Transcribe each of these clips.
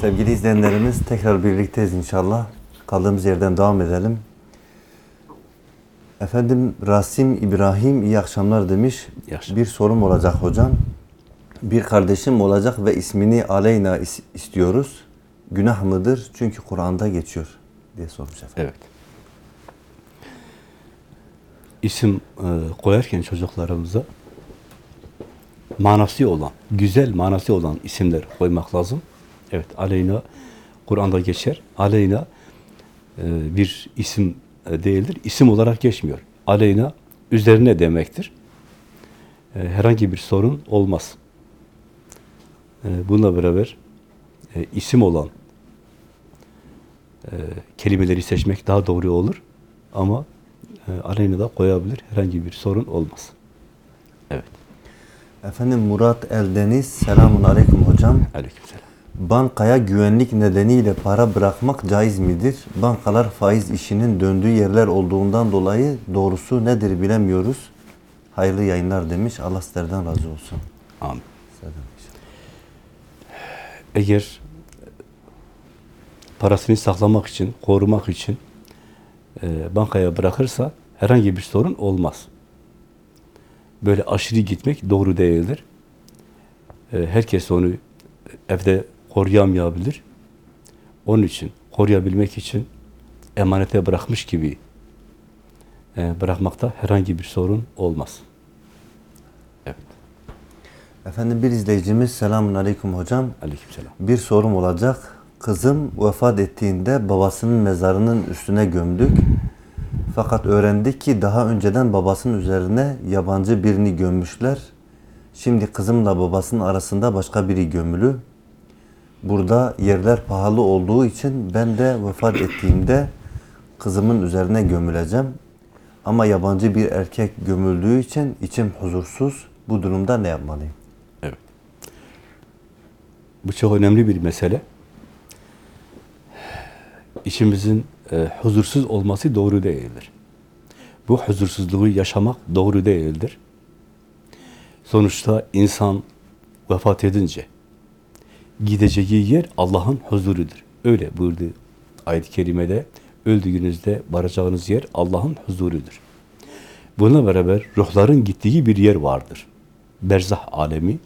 Sevgili izleyenlerimiz tekrar birlikteyiz inşallah. Kaldığımız yerden devam edelim. Efendim Rasim İbrahim iyi akşamlar demiş. İyi akşamlar. Bir sorum olacak hocam. Bir kardeşim olacak ve ismini Aleyna is- istiyoruz. Günah mıdır? Çünkü Kur'an'da geçiyor diye sormuş efendim. Evet. İsim e, koyarken çocuklarımıza manası olan, güzel manası olan isimler koymak lazım. Evet, Aleyna Kur'an'da geçer. Aleyna e, bir isim e, değildir. İsim olarak geçmiyor. Aleyna üzerine demektir. E, herhangi bir sorun olmaz. E, bununla beraber e, isim olan e, kelimeleri seçmek daha doğru olur. Ama e, aleyna da koyabilir. Herhangi bir sorun olmaz. Evet. Efendim Murat Eldeniz selamun aleyküm hocam. Aleykümselam. Bankaya güvenlik nedeniyle para bırakmak caiz midir? Bankalar faiz işinin döndüğü yerler olduğundan dolayı doğrusu nedir bilemiyoruz. Hayırlı yayınlar demiş. Allah sizlerden razı olsun. Amin. Eğer parasını saklamak için, korumak için e, bankaya bırakırsa herhangi bir sorun olmaz. Böyle aşırı gitmek doğru değildir. E, herkes onu evde koruyamayabilir. Onun için, koruyabilmek için emanete bırakmış gibi e, bırakmakta herhangi bir sorun olmaz. Evet. Efendim bir izleyicimiz selamun aleyküm hocam. Aleykümselam. Bir sorum olacak. Kızım vefat ettiğinde babasının mezarının üstüne gömdük. Fakat öğrendik ki daha önceden babasının üzerine yabancı birini gömmüşler. Şimdi kızımla babasının arasında başka biri gömülü. Burada yerler pahalı olduğu için ben de vefat ettiğimde kızımın üzerine gömüleceğim. Ama yabancı bir erkek gömüldüğü için içim huzursuz. Bu durumda ne yapmalıyım? Evet. Bu çok önemli bir mesele. İçimizin e, huzursuz olması doğru değildir. Bu huzursuzluğu yaşamak doğru değildir. Sonuçta insan vefat edince gideceği yer Allah'ın huzurudur. Öyle buyurdu ayet-i kerimede. Öldüğünüzde varacağınız yer Allah'ın huzurudur. Buna beraber ruhların gittiği bir yer vardır. Berzah alemi.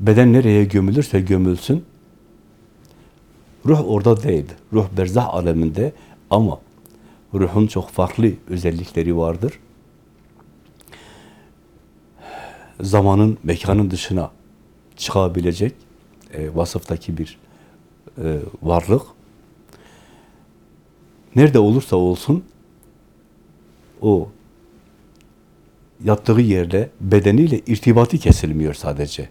Beden nereye gömülürse gömülsün, ruh orada değil. Ruh berzah aleminde ama ruhun çok farklı özellikleri vardır. Zamanın, mekanın dışına çıkabilecek e, vasıftaki bir e, varlık. Nerede olursa olsun o yattığı yerde bedeniyle irtibatı kesilmiyor sadece.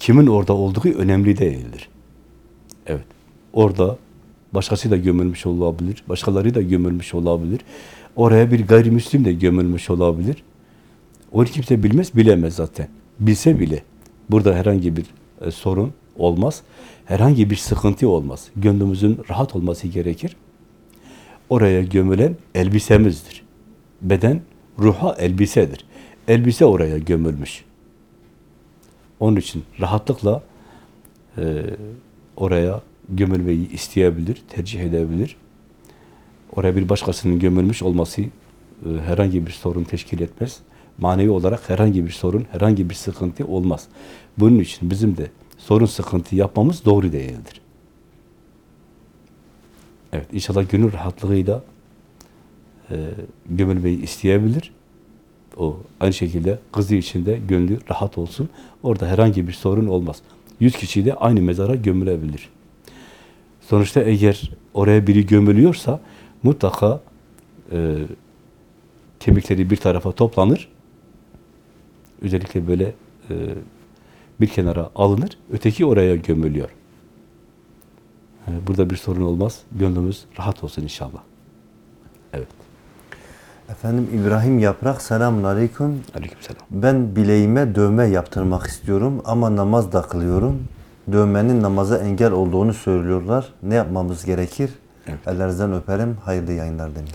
Kimin orada olduğu önemli değildir. Evet. Orada başkası da gömülmüş olabilir. Başkaları da gömülmüş olabilir. Oraya bir gayrimüslim de gömülmüş olabilir. Onu kimse bilmez, bilemez zaten. Bilse bile burada herhangi bir e, sorun olmaz. Herhangi bir sıkıntı olmaz. Gönlümüzün rahat olması gerekir. Oraya gömülen elbisemizdir. Beden ruha elbisedir. Elbise oraya gömülmüş. Onun için rahatlıkla e, oraya gömülmeyi isteyebilir, tercih edebilir. Oraya bir başkasının gömülmüş olması e, herhangi bir sorun teşkil etmez. Manevi olarak herhangi bir sorun, herhangi bir sıkıntı olmaz. Bunun için bizim de sorun sıkıntı yapmamız doğru değildir. Evet, inşallah gönül rahatlığıyla e, gömülmeyi isteyebilir. O aynı şekilde kızı için de gönlü rahat olsun. Orada herhangi bir sorun olmaz. Yüz kişi de aynı mezara gömülebilir. Sonuçta eğer oraya biri gömülüyorsa mutlaka e, kemikleri bir tarafa toplanır. Özellikle böyle e, bir kenara alınır. Öteki oraya gömülüyor. E, burada bir sorun olmaz. Gönlümüz rahat olsun inşallah. Evet. Efendim İbrahim Yaprak selamun aleyküm. Aleykümselam. Ben bileğime dövme yaptırmak istiyorum ama namaz da kılıyorum. Dövmenin namaza engel olduğunu söylüyorlar. Ne yapmamız gerekir? Evet. Ellerinizden öperim. Hayırlı yayınlar demiş.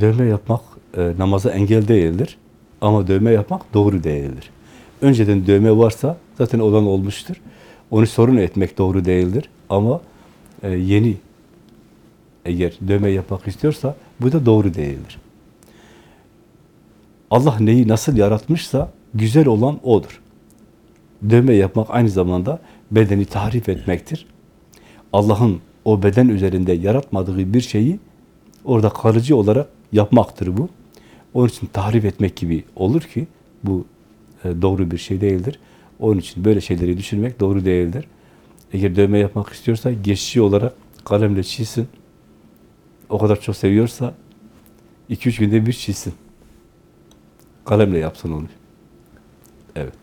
Dövme yapmak e, namaza engel değildir. Ama dövme yapmak doğru değildir. Önceden dövme varsa zaten olan olmuştur. Onu sorun etmek doğru değildir. Ama e, yeni eğer dövme yapmak istiyorsa bu da doğru değildir. Allah neyi nasıl yaratmışsa güzel olan odur. Dövme yapmak aynı zamanda bedeni tahrif etmektir. Allah'ın o beden üzerinde yaratmadığı bir şeyi orada kalıcı olarak yapmaktır bu. Onun için tahrif etmek gibi olur ki bu e, doğru bir şey değildir. Onun için böyle şeyleri düşünmek doğru değildir. Eğer dövme yapmak istiyorsa geçici olarak kalemle çizsin. O kadar çok seviyorsa iki üç günde bir çizsin. Kalemle yapsın onu. Evet.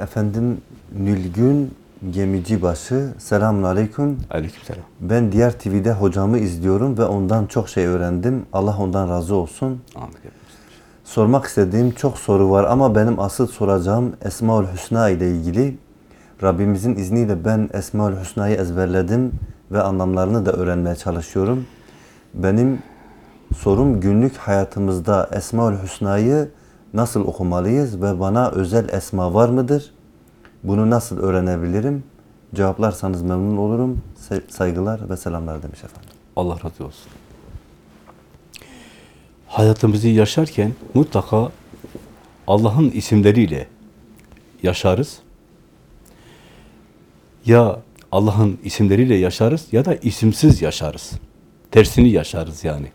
Efendim Nülgün Gemicibaşı. Selamun Aleyküm. Aleykümselam. Ben diğer TV'de hocamı izliyorum ve ondan çok şey öğrendim. Allah ondan razı olsun. Amin. Sormak istediğim çok soru var ama benim asıl soracağım Esmaül Hüsna ile ilgili. Rabbimizin izniyle ben Esmaül Hüsna'yı ezberledim ve anlamlarını da öğrenmeye çalışıyorum. Benim sorum günlük hayatımızda Esmaül Hüsna'yı nasıl okumalıyız ve bana özel esma var mıdır? Bunu nasıl öğrenebilirim? Cevaplarsanız memnun olurum. Saygılar ve selamlar demiş efendim. Allah razı olsun. Hayatımızı yaşarken mutlaka Allah'ın isimleriyle yaşarız. Ya Allah'ın isimleriyle yaşarız ya da isimsiz yaşarız. Tersini yaşarız yani.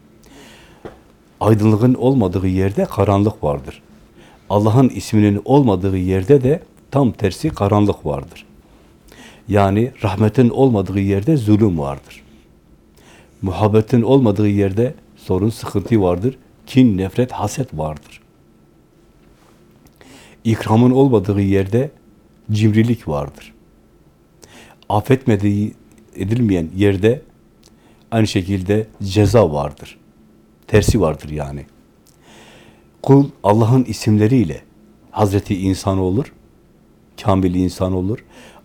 Aydınlığın olmadığı yerde karanlık vardır. Allah'ın isminin olmadığı yerde de tam tersi karanlık vardır. Yani rahmetin olmadığı yerde zulüm vardır. Muhabbetin olmadığı yerde sorun, sıkıntı vardır. Kin, nefret, haset vardır. İkramın olmadığı yerde cimrilik vardır. Affetmediği edilmeyen yerde aynı şekilde ceza vardır. Tersi vardır yani. Kul Allah'ın isimleriyle Hazreti insan olur, kamil insan olur,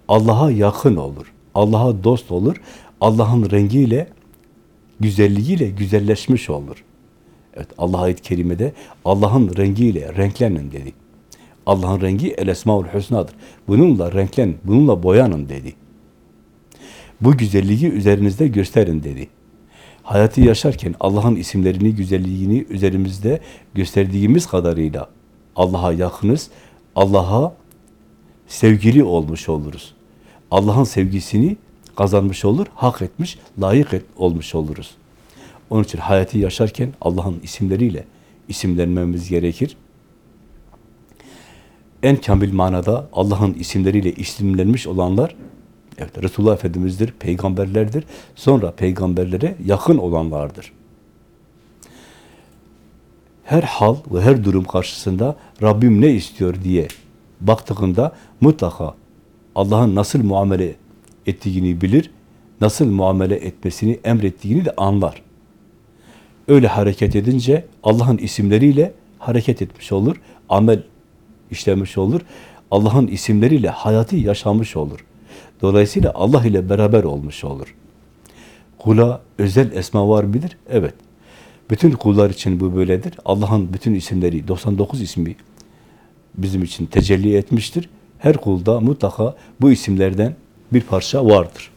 Allah'a yakın olur, Allah'a dost olur, Allah'ın rengiyle, güzelliğiyle güzelleşmiş olur. Evet, Allah ayet-i kerimede Allah'ın rengiyle renklenin dedi. Allah'ın rengi el esmaul husnadır. Bununla renklen, bununla boyanın dedi. Bu güzelliği üzerinizde gösterin dedi. Hayatı yaşarken Allah'ın isimlerini, güzelliğini üzerimizde gösterdiğimiz kadarıyla Allah'a yakınız, Allah'a sevgili olmuş oluruz. Allah'ın sevgisini kazanmış olur, hak etmiş, layık et, olmuş oluruz. Onun için hayatı yaşarken Allah'ın isimleriyle isimlenmemiz gerekir. En kamil manada Allah'ın isimleriyle isimlenmiş olanlar evet Resulullah Efendimiz'dir, peygamberlerdir. Sonra peygamberlere yakın olanlardır. Her hal ve her durum karşısında Rabbim ne istiyor diye baktığında mutlaka Allah'ın nasıl muamele ettiğini bilir, nasıl muamele etmesini emrettiğini de anlar. Öyle hareket edince Allah'ın isimleriyle hareket etmiş olur, amel işlemiş olur. Allah'ın isimleriyle hayatı yaşamış olur. Dolayısıyla Allah ile beraber olmuş olur. Kula özel esma var mıdır? Evet. Bütün kullar için bu böyledir. Allah'ın bütün isimleri, 99 ismi bizim için tecelli etmiştir. Her kulda mutlaka bu isimlerden bir parça vardır.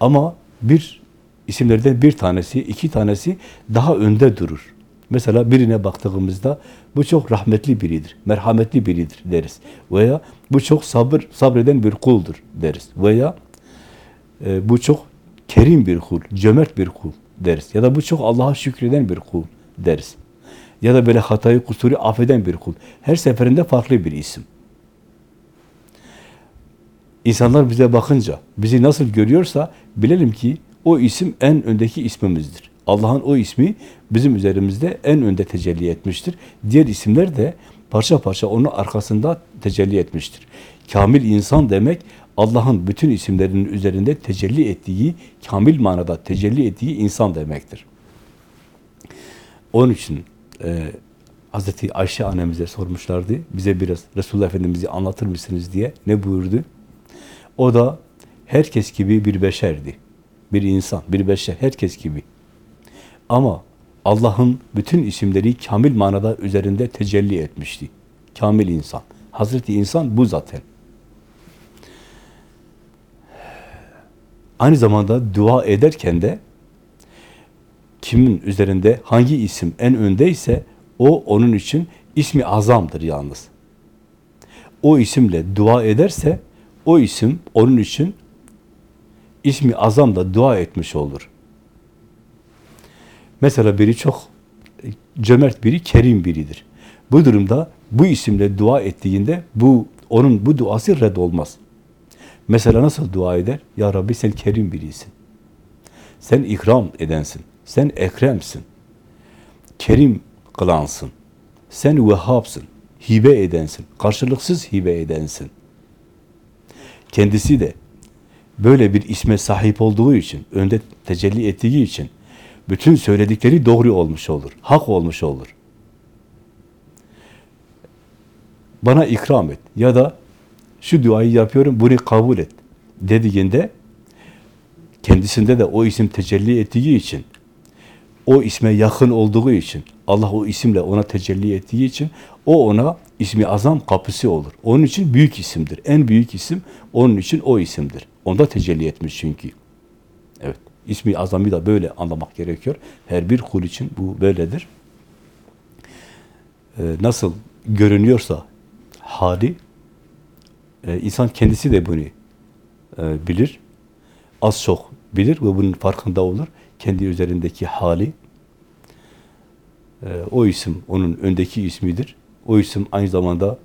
Ama bir isimlerden bir tanesi, iki tanesi daha önde durur. Mesela birine baktığımızda bu çok rahmetli biridir, merhametli biridir deriz. Veya bu çok sabır sabreden bir kuldur deriz. Veya e, bu çok kerim bir kul, cömert bir kul deriz. Ya da bu çok Allah'a şükreden bir kul deriz. Ya da böyle hatayı, kusuru affeden bir kul. Her seferinde farklı bir isim. İnsanlar bize bakınca, bizi nasıl görüyorsa bilelim ki o isim en öndeki ismimizdir. Allah'ın o ismi bizim üzerimizde en önde tecelli etmiştir. Diğer isimler de parça parça onun arkasında tecelli etmiştir. Kamil insan demek Allah'ın bütün isimlerinin üzerinde tecelli ettiği, kamil manada tecelli ettiği insan demektir. Onun için e, Hazreti Ayşe annemize sormuşlardı. Bize biraz Resulullah Efendimiz'i anlatır mısınız diye. Ne buyurdu? O da herkes gibi bir beşerdi. Bir insan, bir beşer, herkes gibi. Ama Allah'ın bütün isimleri kamil manada üzerinde tecelli etmişti. Kamil insan. Hazreti insan bu zaten. Aynı zamanda dua ederken de kimin üzerinde hangi isim en öndeyse o onun için ismi azamdır yalnız. O isimle dua ederse o isim onun için ismi azamla dua etmiş olur. Mesela biri çok cömert biri, kerim biridir. Bu durumda bu isimle dua ettiğinde bu onun bu duası red olmaz. Mesela nasıl dua eder? Ya Rabbi sen kerim birisin. Sen ikram edensin. Sen ekremsin. Kerim kılansın. Sen vehhabsın. Hibe edensin. Karşılıksız hibe edensin. Kendisi de böyle bir isme sahip olduğu için, önde tecelli ettiği için bütün söyledikleri doğru olmuş olur. Hak olmuş olur. Bana ikram et ya da şu duayı yapıyorum bunu kabul et dediğinde kendisinde de o isim tecelli ettiği için o isme yakın olduğu için Allah o isimle ona tecelli ettiği için o ona ismi azam kapısı olur. Onun için büyük isimdir. En büyük isim onun için o isimdir. Onda tecelli etmiş çünkü. Evet. İsmi azamı da böyle anlamak gerekiyor. Her bir kul için bu böyledir. Ee, nasıl görünüyorsa hali e, insan kendisi de bunu e, bilir. Az çok bilir ve bunun farkında olur. Kendi üzerindeki hali e, o isim onun öndeki ismidir. O isim aynı zamanda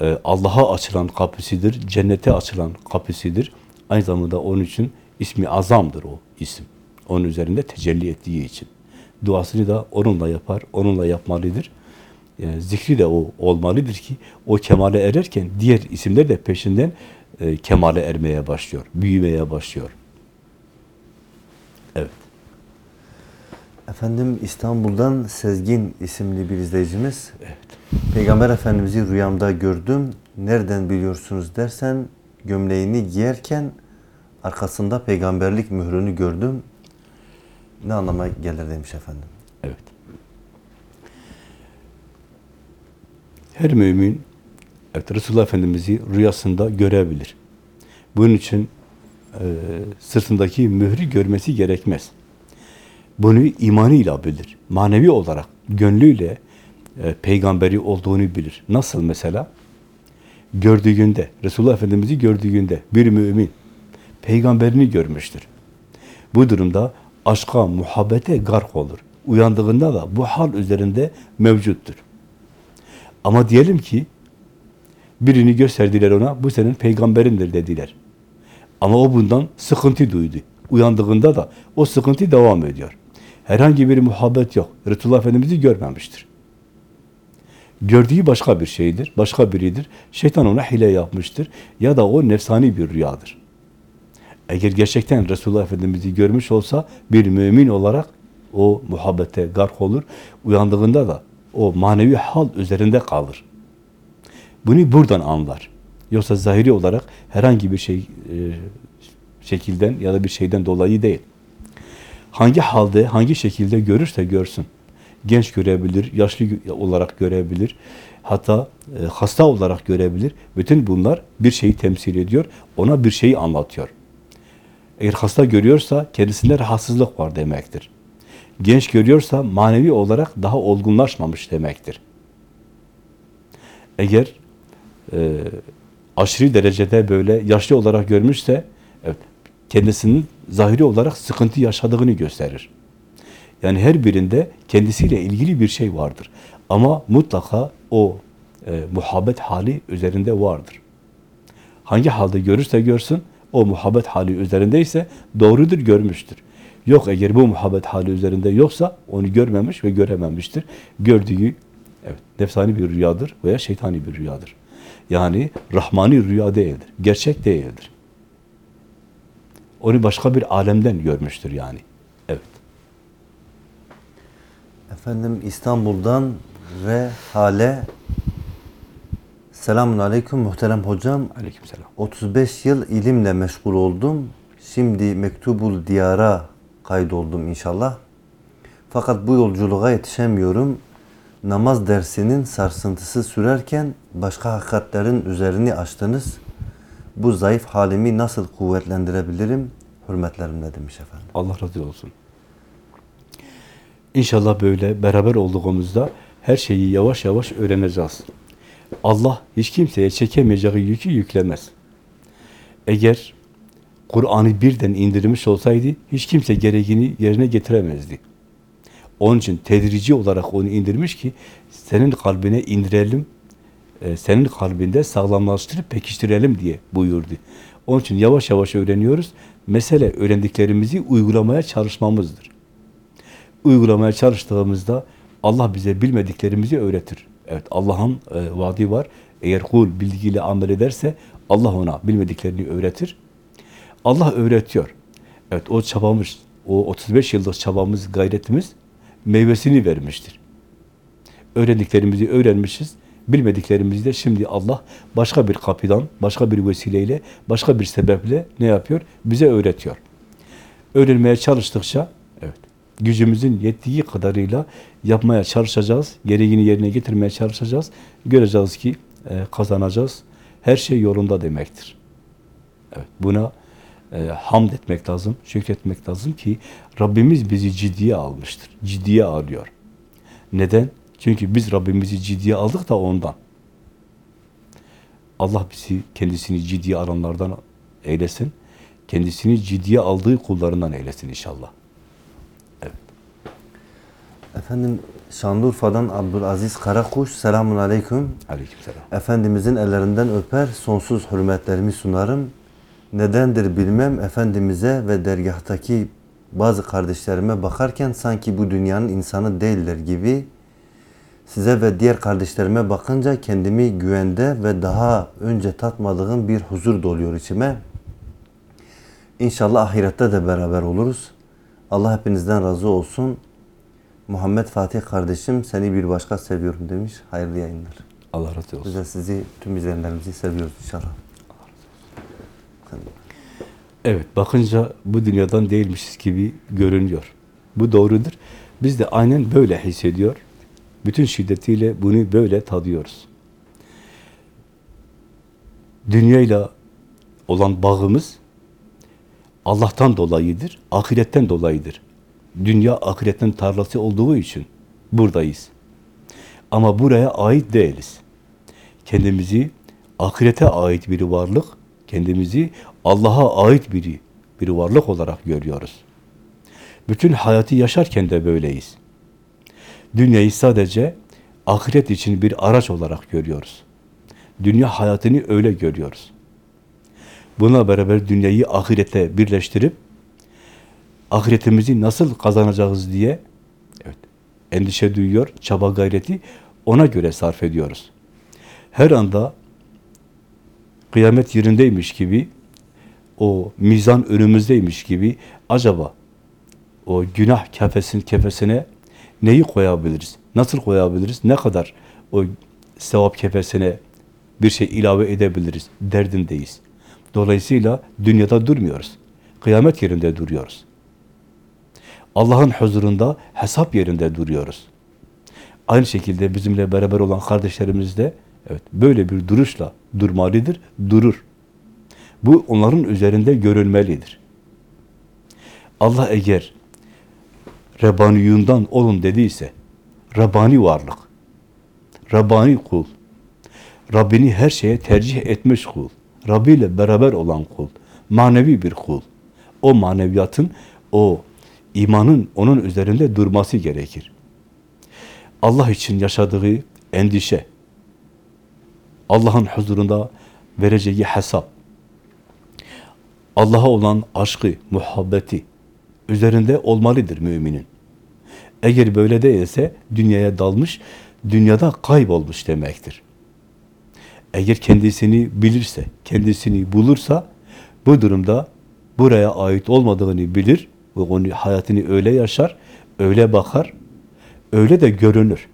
e, Allah'a açılan kapısıdır, cennete açılan kapısıdır. Aynı zamanda onun için ismi azamdır o isim. Onun üzerinde tecelli ettiği için. Duasını da onunla yapar, onunla yapmalıdır. Yani zikri de o olmalıdır ki o kemale ererken diğer isimler de peşinden e, kemale ermeye başlıyor, büyümeye başlıyor. Evet. Efendim İstanbul'dan Sezgin isimli bir izleyicimiz. Peygamber Efendimiz'i rüyamda gördüm. Nereden biliyorsunuz dersen gömleğini giyerken arkasında peygamberlik mührünü gördüm. Ne anlama gelir demiş efendim. Evet. Her mümin evet, Resulullah Efendimiz'i rüyasında görebilir. Bunun için e, sırtındaki mührü görmesi gerekmez. Bunu imanıyla bilir. Manevi olarak, gönlüyle e, peygamberi olduğunu bilir. Nasıl mesela? Gördüğünde, Resulullah Efendimiz'i gördüğünde bir mümin peygamberini görmüştür. Bu durumda aşka, muhabbete gark olur. Uyandığında da bu hal üzerinde mevcuttur. Ama diyelim ki birini gösterdiler ona, bu senin peygamberindir dediler. Ama o bundan sıkıntı duydu. Uyandığında da o sıkıntı devam ediyor. Herhangi bir muhabbet yok. Resulullah Efendimiz'i görmemiştir. Gördüğü başka bir şeydir, başka biridir. Şeytan ona hile yapmıştır. Ya da o nefsani bir rüyadır. Eğer gerçekten Resulullah Efendimiz'i görmüş olsa bir mümin olarak o muhabbete gark olur. Uyandığında da o manevi hal üzerinde kalır. Bunu buradan anlar. Yoksa zahiri olarak herhangi bir şey e, şekilden ya da bir şeyden dolayı değil. Hangi halde, hangi şekilde görürse görsün. Genç görebilir, yaşlı olarak görebilir, hatta e, hasta olarak görebilir. Bütün bunlar bir şeyi temsil ediyor, ona bir şeyi anlatıyor. Eğer hasta görüyorsa kendisinde rahatsızlık var demektir. Genç görüyorsa manevi olarak daha olgunlaşmamış demektir. Eğer e, aşırı derecede böyle yaşlı olarak görmüşse kendisinin zahiri olarak sıkıntı yaşadığını gösterir. Yani her birinde kendisiyle ilgili bir şey vardır. Ama mutlaka o e, muhabbet hali üzerinde vardır. Hangi halde görürse görsün, o muhabbet hali üzerindeyse doğrudur, görmüştür. Yok eğer bu muhabbet hali üzerinde yoksa onu görmemiş ve görememiştir. Gördüğü evet nefsani bir rüyadır veya şeytani bir rüyadır. Yani rahmani rüya değildir. Gerçek değildir. Onu başka bir alemden görmüştür yani. Evet. Efendim İstanbul'dan Rehale Selamun Aleyküm muhterem hocam. Aleykümselam. 35 yıl ilimle meşgul oldum. Şimdi Mektubul Diyar'a kaydoldum inşallah. Fakat bu yolculuğa yetişemiyorum. Namaz dersinin sarsıntısı sürerken başka hakikatlerin üzerini açtınız. Bu zayıf halimi nasıl kuvvetlendirebilirim? hürmetlerimle demiş efendim. Allah razı olsun. İnşallah böyle beraber olduğumuzda her şeyi yavaş yavaş öğreneceğiz. Allah hiç kimseye çekemeyeceği yükü yüklemez. Eğer Kur'an'ı birden indirmiş olsaydı hiç kimse gereğini yerine getiremezdi. Onun için tedrici olarak onu indirmiş ki senin kalbine indirelim, e, senin kalbinde sağlamlaştırıp pekiştirelim diye buyurdu. Onun için yavaş yavaş öğreniyoruz. Mesele öğrendiklerimizi uygulamaya çalışmamızdır. Uygulamaya çalıştığımızda Allah bize bilmediklerimizi öğretir. Evet Allah'ın e, vaadi var. Eğer kul bilgiyle amel ederse Allah ona bilmediklerini öğretir. Allah öğretiyor. Evet o çabamız, o 35 yıllık çabamız, gayretimiz meyvesini vermiştir. Öğrendiklerimizi öğrenmişiz. Bilmediklerimizi de şimdi Allah başka bir kapıdan, başka bir vesileyle, başka bir sebeple ne yapıyor? Bize öğretiyor. Öğrenmeye çalıştıkça, evet, gücümüzün yettiği kadarıyla yapmaya çalışacağız, gereğini yerine getirmeye çalışacağız. Göreceğiz ki e, kazanacağız. Her şey yolunda demektir. Evet, buna e, hamd etmek lazım, şükretmek lazım ki Rabbimiz bizi ciddiye almıştır. Ciddiye alıyor. Neden? Çünkü biz Rabbimizi ciddiye aldık da ondan. Allah bizi kendisini ciddiye alanlardan eylesin. Kendisini ciddiye aldığı kullarından eylesin inşallah. Efendim Şanlıurfa'dan Abdülaziz Karakuş. Selamun Aleyküm. Aleykümselam. Efendimizin ellerinden öper, sonsuz hürmetlerimi sunarım. Nedendir bilmem Efendimiz'e ve dergahtaki bazı kardeşlerime bakarken sanki bu dünyanın insanı değiller gibi size ve diğer kardeşlerime bakınca kendimi güvende ve daha önce tatmadığım bir huzur doluyor içime. İnşallah ahirette de beraber oluruz. Allah hepinizden razı olsun. Muhammed Fatih kardeşim seni bir başka seviyorum demiş. Hayırlı yayınlar. Allah razı Biz olsun. de sizi, tüm izleyenlerimizi seviyoruz inşallah. Evet, bakınca bu dünyadan değilmişiz gibi görünüyor. Bu doğrudur. Biz de aynen böyle hissediyor. Bütün şiddetiyle bunu böyle tadıyoruz. Dünyayla olan bağımız Allah'tan dolayıdır, ahiretten dolayıdır. Dünya ahiretin tarlası olduğu için buradayız. Ama buraya ait değiliz. Kendimizi ahirete ait bir varlık, kendimizi Allah'a ait biri, bir varlık olarak görüyoruz. Bütün hayatı yaşarken de böyleyiz. Dünyayı sadece ahiret için bir araç olarak görüyoruz. Dünya hayatını öyle görüyoruz. Buna beraber dünyayı ahirete birleştirip ahiretimizi nasıl kazanacağız diye evet, endişe duyuyor, çaba gayreti ona göre sarf ediyoruz. Her anda kıyamet yerindeymiş gibi o mizan önümüzdeymiş gibi acaba o günah kefesin kefesine neyi koyabiliriz? Nasıl koyabiliriz? Ne kadar o sevap kefesine bir şey ilave edebiliriz? Derdindeyiz. Dolayısıyla dünyada durmuyoruz. Kıyamet yerinde duruyoruz. Allah'ın huzurunda hesap yerinde duruyoruz. Aynı şekilde bizimle beraber olan kardeşlerimiz de evet böyle bir duruşla durmalıdır, durur. Bu onların üzerinde görülmelidir. Allah eğer Rabbaniyundan olun dediyse, Rabbani varlık, Rabbani kul, Rabbini her şeye tercih etmiş kul, Rabbi ile beraber olan kul, manevi bir kul. O maneviyatın, o imanın onun üzerinde durması gerekir. Allah için yaşadığı endişe, Allah'ın huzurunda vereceği hesap, Allah'a olan aşkı, muhabbeti üzerinde olmalıdır müminin. Eğer böyle değilse dünyaya dalmış, dünyada kaybolmuş demektir. Eğer kendisini bilirse, kendisini bulursa bu durumda buraya ait olmadığını bilir ve onun hayatını öyle yaşar, öyle bakar, öyle de görünür.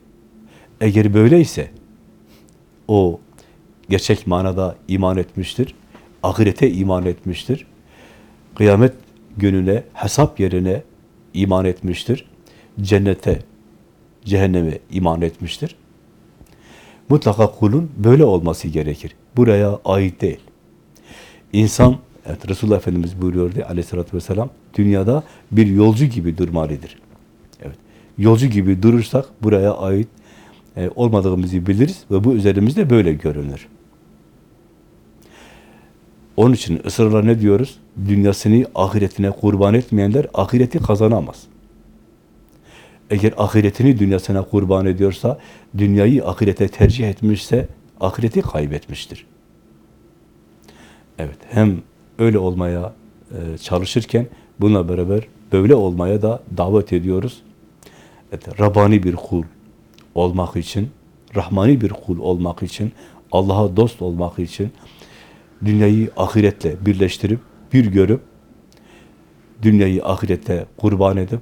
Eğer böyleyse o gerçek manada iman etmiştir, ahirete iman etmiştir, kıyamet gününe, hesap yerine iman etmiştir, cennete, cehenneme iman etmiştir. Mutlaka kulun böyle olması gerekir. Buraya ait değil. İnsan Evet, Resulullah Efendimiz buyuruyordu aleyhissalatü vesselam, dünyada bir yolcu gibi durmalıdır. Evet, yolcu gibi durursak buraya ait e, olmadığımızı biliriz ve bu üzerimizde böyle görünür. Onun için ısrarla ne diyoruz? Dünyasını ahiretine kurban etmeyenler ahireti kazanamaz. Eğer ahiretini dünyasına kurban ediyorsa, dünyayı ahirete tercih etmişse, ahireti kaybetmiştir. Evet, hem öyle olmaya e, çalışırken, bununla beraber böyle olmaya da davet ediyoruz. Evet, Rabbani bir kul olmak için, Rahmani bir kul olmak için, Allah'a dost olmak için, dünyayı ahiretle birleştirip, bir görüp, dünyayı ahirete kurban edip,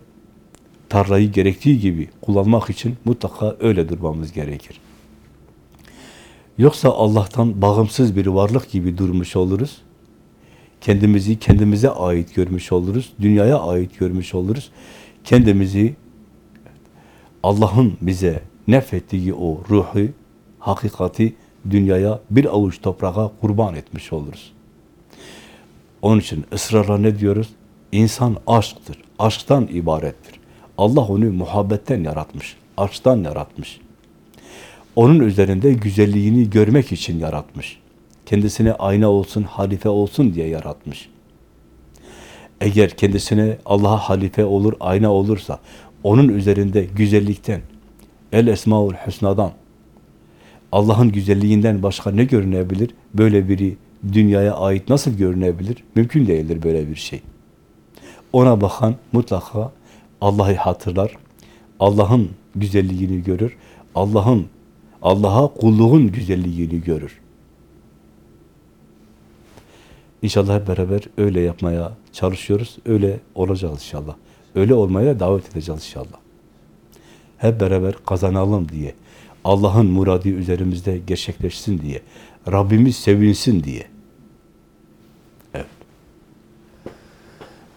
tarlayı gerektiği gibi kullanmak için mutlaka öyle durmamız gerekir. Yoksa Allah'tan bağımsız bir varlık gibi durmuş oluruz. Kendimizi kendimize ait görmüş oluruz. Dünyaya ait görmüş oluruz. Kendimizi Allah'ın bize nefettiği o ruhu, hakikati dünyaya bir avuç toprağa kurban etmiş oluruz. Onun için ısrarla ne diyoruz? İnsan aşktır. Aşktan ibarettir. Allah onu muhabbetten yaratmış. Aşktan yaratmış. Onun üzerinde güzelliğini görmek için yaratmış. Kendisine ayna olsun, halife olsun diye yaratmış. Eğer kendisine Allah'a halife olur, ayna olursa, onun üzerinde güzellikten, El Esmaül Hüsna'dan, Allah'ın güzelliğinden başka ne görünebilir? Böyle biri dünyaya ait nasıl görünebilir? Mümkün değildir böyle bir şey. Ona bakan mutlaka Allah'ı hatırlar, Allah'ın güzelliğini görür, Allah'ın Allah'a kulluğun güzelliğini görür. İnşallah hep beraber öyle yapmaya çalışıyoruz. Öyle olacağız inşallah. Öyle olmaya davet edeceğiz inşallah. Hep beraber kazanalım diye. Allah'ın muradı üzerimizde gerçekleşsin diye. Rabbimiz sevinsin diye. Evet.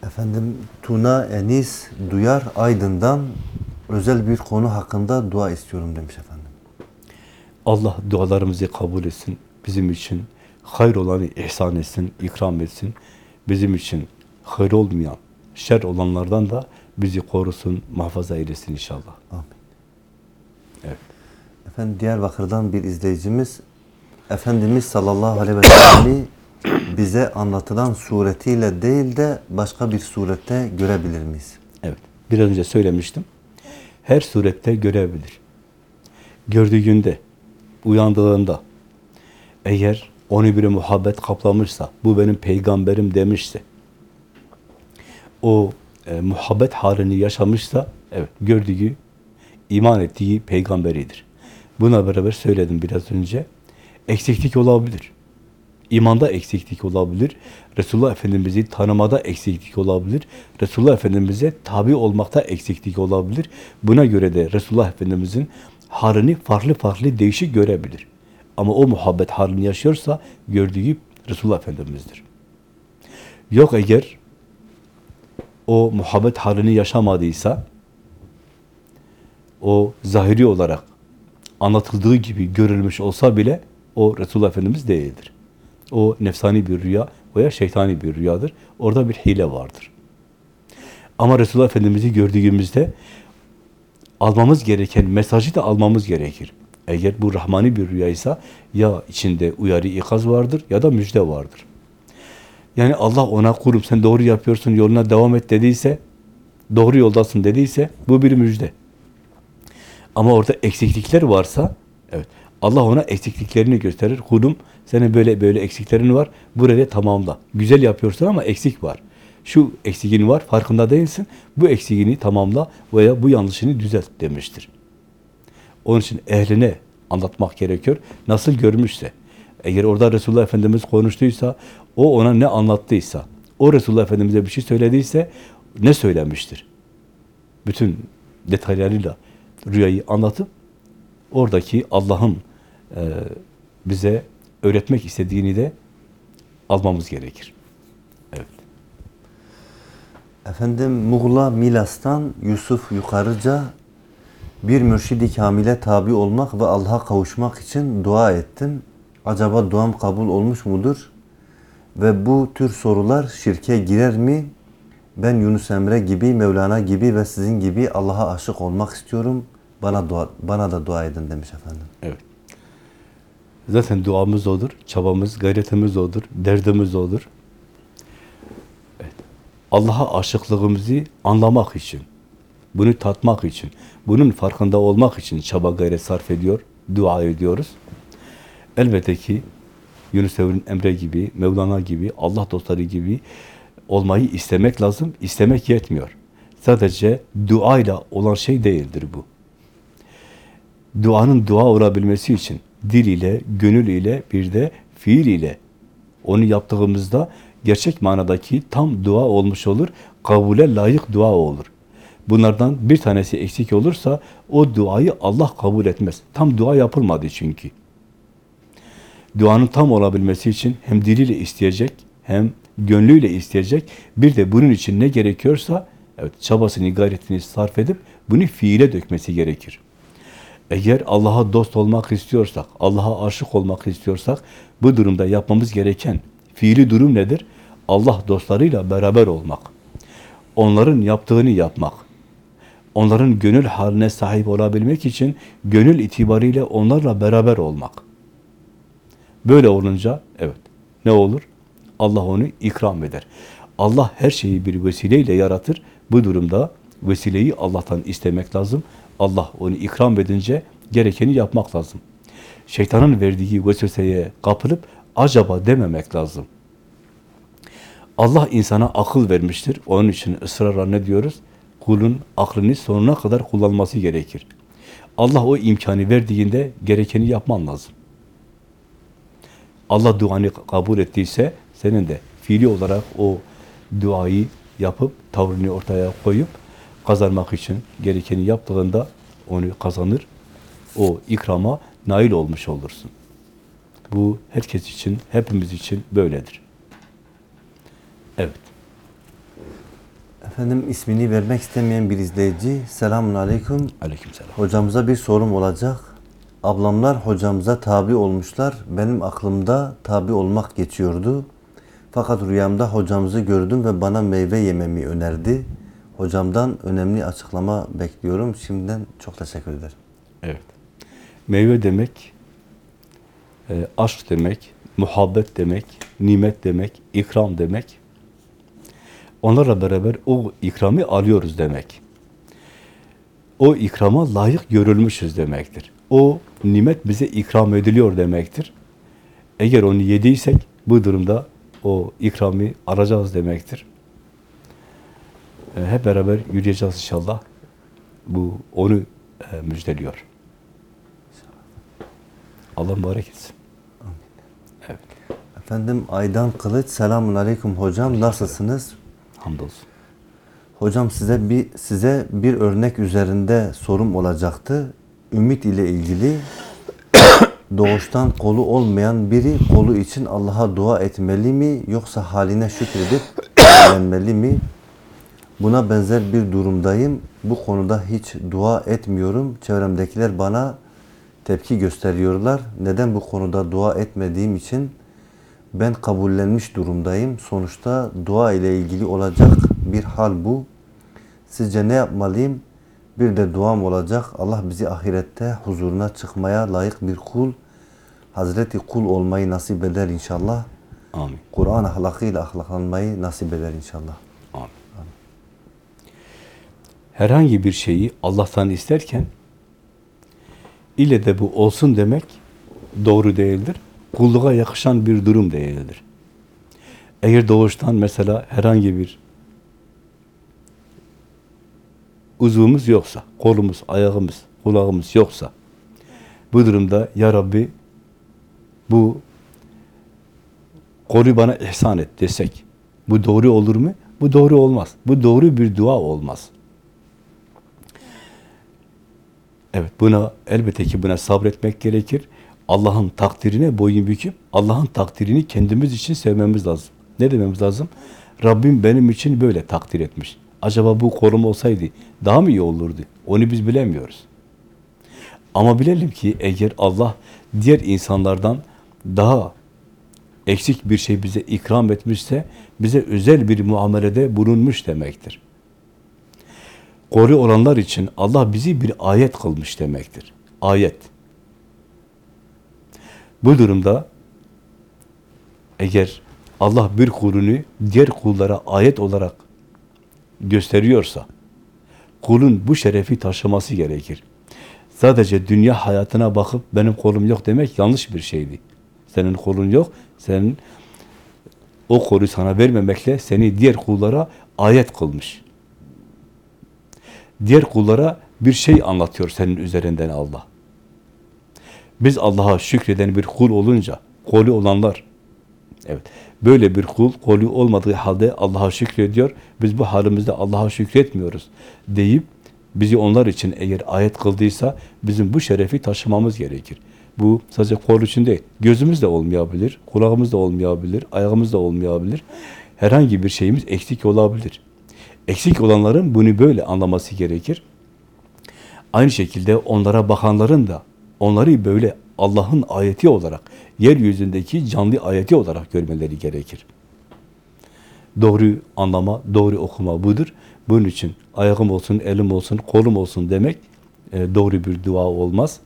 Efendim Tuna Enis Duyar Aydın'dan özel bir konu hakkında dua istiyorum demiş efendim. Allah dualarımızı kabul etsin. Bizim için hayır olanı ihsan etsin, ikram etsin. Bizim için hayır olmayan, şer olanlardan da bizi korusun, muhafaza eylesin inşallah. Amin. Evet. Efendim Diyarbakır'dan bir izleyicimiz Efendimiz sallallahu aleyhi ve sellem'i bize anlatılan suretiyle değil de başka bir surette görebilir miyiz? Evet. Biraz önce söylemiştim. Her surette görebilir. Gördüğünde, uyandığında eğer onu bir muhabbet kaplamışsa, bu benim peygamberim demişse, o e, muhabbet halini yaşamışsa, evet gördüğü, iman ettiği peygamberidir. Buna beraber söyledim biraz önce. Eksiklik olabilir. İmanda eksiklik olabilir. Resulullah Efendimiz'i tanımada eksiklik olabilir. Resulullah Efendimiz'e tabi olmakta eksiklik olabilir. Buna göre de Resulullah Efendimiz'in halini farklı farklı değişik görebilir. Ama o muhabbet halini yaşıyorsa gördüğü Resulullah Efendimiz'dir. Yok eğer o muhabbet halini yaşamadıysa o zahiri olarak anlatıldığı gibi görülmüş olsa bile o Resulullah Efendimiz değildir. O nefsani bir rüya veya şeytani bir rüyadır. Orada bir hile vardır. Ama Resulullah Efendimiz'i gördüğümüzde almamız gereken mesajı da almamız gerekir. Eğer bu rahmani bir rüyaysa ya içinde uyarı ikaz vardır ya da müjde vardır. Yani Allah ona kurup sen doğru yapıyorsun yoluna devam et dediyse, doğru yoldasın dediyse bu bir müjde. Ama orada eksiklikler varsa, evet Allah ona eksikliklerini gösterir. Kulum senin böyle böyle eksiklerin var. Burada tamamla. Güzel yapıyorsun ama eksik var. Şu eksiğin var, farkında değilsin. Bu eksiğini tamamla veya bu yanlışını düzelt demiştir. Onun için ehline anlatmak gerekiyor. Nasıl görmüşse. Eğer orada Resulullah Efendimiz konuştuysa, o ona ne anlattıysa, o Resulullah Efendimiz'e bir şey söylediyse ne söylemiştir? Bütün detaylarıyla rüyayı anlatıp oradaki Allah'ın bize öğretmek istediğini de almamız gerekir. Evet. Efendim Muğla Milas'tan Yusuf Yukarıca bir mürşidi kamile tabi olmak ve Allah'a kavuşmak için dua ettim. Acaba duam kabul olmuş mudur? Ve bu tür sorular şirke girer mi? Ben Yunus Emre gibi, Mevlana gibi ve sizin gibi Allah'a aşık olmak istiyorum. Bana dua, bana da dua edin demiş efendim. Evet. Zaten duamız odur, çabamız, gayretimiz odur, derdimiz odur. Evet. Allah'a aşıklığımızı anlamak için, bunu tatmak için, bunun farkında olmak için çaba gayret sarf ediyor, dua ediyoruz. Elbette ki Yunus Emre gibi, Mevlana gibi, Allah dostları gibi olmayı istemek lazım. İstemek yetmiyor. Sadece duayla olan şey değildir bu. Duanın dua olabilmesi için dil ile, gönül ile, bir de fiil ile onu yaptığımızda gerçek manadaki tam dua olmuş olur. Kabule layık dua olur. Bunlardan bir tanesi eksik olursa o duayı Allah kabul etmez. Tam dua yapılmadı çünkü. Duanın tam olabilmesi için hem diliyle isteyecek, hem gönlüyle isteyecek. Bir de bunun için ne gerekiyorsa evet çabasını, gayretini sarf edip bunu fiile dökmesi gerekir. Eğer Allah'a dost olmak istiyorsak, Allah'a aşık olmak istiyorsak bu durumda yapmamız gereken fiili durum nedir? Allah dostlarıyla beraber olmak. Onların yaptığını yapmak. Onların gönül haline sahip olabilmek için gönül itibariyle onlarla beraber olmak. Böyle olunca evet ne olur? Allah onu ikram eder. Allah her şeyi bir vesileyle yaratır. Bu durumda vesileyi Allah'tan istemek lazım. Allah onu ikram edince gerekeni yapmak lazım. Şeytanın verdiği vesveseye kapılıp acaba dememek lazım. Allah insana akıl vermiştir. Onun için ısrarla ne diyoruz? Kulun aklını sonuna kadar kullanması gerekir. Allah o imkanı verdiğinde gerekeni yapman lazım. Allah duanı kabul ettiyse senin de fiili olarak o duayı yapıp tavrını ortaya koyup kazanmak için gerekeni yaptığında onu kazanır. O ikrama nail olmuş olursun. Bu herkes için, hepimiz için böyledir. Evet. Efendim ismini vermek istemeyen bir izleyici. Selamun Aleyküm. Aleykümselam. Hocamıza bir sorum olacak. Ablamlar hocamıza tabi olmuşlar. Benim aklımda tabi olmak geçiyordu. Fakat rüyamda hocamızı gördüm ve bana meyve yememi önerdi. Hocamdan önemli açıklama bekliyorum. Şimdiden çok teşekkür ederim. Evet. Meyve demek, e, aşk demek, muhabbet demek, nimet demek, ikram demek. Onlarla beraber o ikramı alıyoruz demek. O ikrama layık görülmüşüz demektir. O nimet bize ikram ediliyor demektir. Eğer onu yediysek bu durumda o ikramı alacağız demektir. E, hep beraber yürüyeceğiz inşallah. Bu onu e, müjdeliyor. Allah mübarek etsin. Evet. Efendim Aydan Kılıç. Selamun Aleyküm hocam. Nasılsınız? Hamdolsun. Hocam size bir size bir örnek üzerinde sorum olacaktı. Ümit ile ilgili doğuştan kolu olmayan biri kolu için Allah'a dua etmeli mi yoksa haline şükredip eğlenmeli mi? Buna benzer bir durumdayım. Bu konuda hiç dua etmiyorum. Çevremdekiler bana tepki gösteriyorlar. Neden bu konuda dua etmediğim için ben kabullenmiş durumdayım. Sonuçta dua ile ilgili olacak bir hal bu. Sizce ne yapmalıyım? Bir de duam olacak. Allah bizi ahirette huzuruna çıkmaya layık bir kul, Hazreti kul olmayı nasip eder inşallah. Amin. Kur'an ahlakıyla ahlaklanmayı nasip eder inşallah. Herhangi bir şeyi Allah'tan isterken ile de bu olsun demek doğru değildir. Kulluğa yakışan bir durum değildir. Eğer doğuştan mesela herhangi bir uzvumuz yoksa, kolumuz, ayağımız, kulağımız yoksa bu durumda ya Rabbi bu kolu bana ihsan et desek bu doğru olur mu? Bu doğru olmaz. Bu doğru bir dua olmaz. Evet buna elbette ki buna sabretmek gerekir. Allah'ın takdirine boyun büküp Allah'ın takdirini kendimiz için sevmemiz lazım. Ne dememiz lazım? Rabbim benim için böyle takdir etmiş. Acaba bu kolum olsaydı daha mı iyi olurdu? Onu biz bilemiyoruz. Ama bilelim ki eğer Allah diğer insanlardan daha eksik bir şey bize ikram etmişse, bize özel bir muamelede bulunmuş demektir. Koru olanlar için Allah bizi bir ayet kılmış demektir. Ayet. Bu durumda eğer Allah bir kulunu diğer kullara ayet olarak gösteriyorsa, kulun bu şerefi taşıması gerekir. Sadece dünya hayatına bakıp benim kolum yok demek yanlış bir şeydi. Senin kolun yok, senin o kolu sana vermemekle seni diğer kullara ayet kılmış. Diğer kullara bir şey anlatıyor senin üzerinden Allah. Biz Allah'a şükreden bir kul olunca, kolu olanlar, evet, böyle bir kul, kolu olmadığı halde Allah'a şükrediyor, biz bu halimizde Allah'a şükretmiyoruz deyip, bizi onlar için eğer ayet kıldıysa, bizim bu şerefi taşımamız gerekir. Bu sadece kol için değil, gözümüz de olmayabilir, kulağımız da olmayabilir, ayağımız da olmayabilir. Herhangi bir şeyimiz eksik olabilir. Eksik olanların bunu böyle anlaması gerekir. Aynı şekilde onlara bakanların da onları böyle Allah'ın ayeti olarak, yeryüzündeki canlı ayeti olarak görmeleri gerekir. Doğru anlama, doğru okuma budur. Bunun için ayağım olsun, elim olsun, kolum olsun demek e, doğru bir dua olmaz.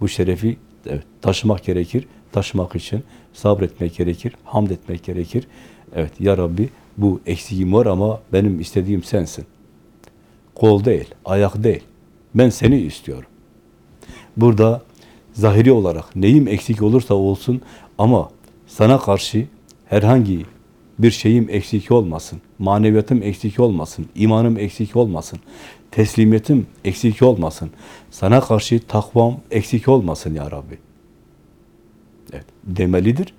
Bu şerefi evet, taşımak gerekir. Taşımak için sabretmek gerekir, hamd etmek gerekir. Evet, Ya Rabbi bu eksiğim var ama benim istediğim sensin. Kol değil, ayak değil. Ben seni istiyorum. Burada zahiri olarak neyim eksik olursa olsun ama sana karşı herhangi bir şeyim eksik olmasın, maneviyatım eksik olmasın, imanım eksik olmasın, teslimiyetim eksik olmasın, sana karşı takvam eksik olmasın ya Rabbi. Evet, demelidir.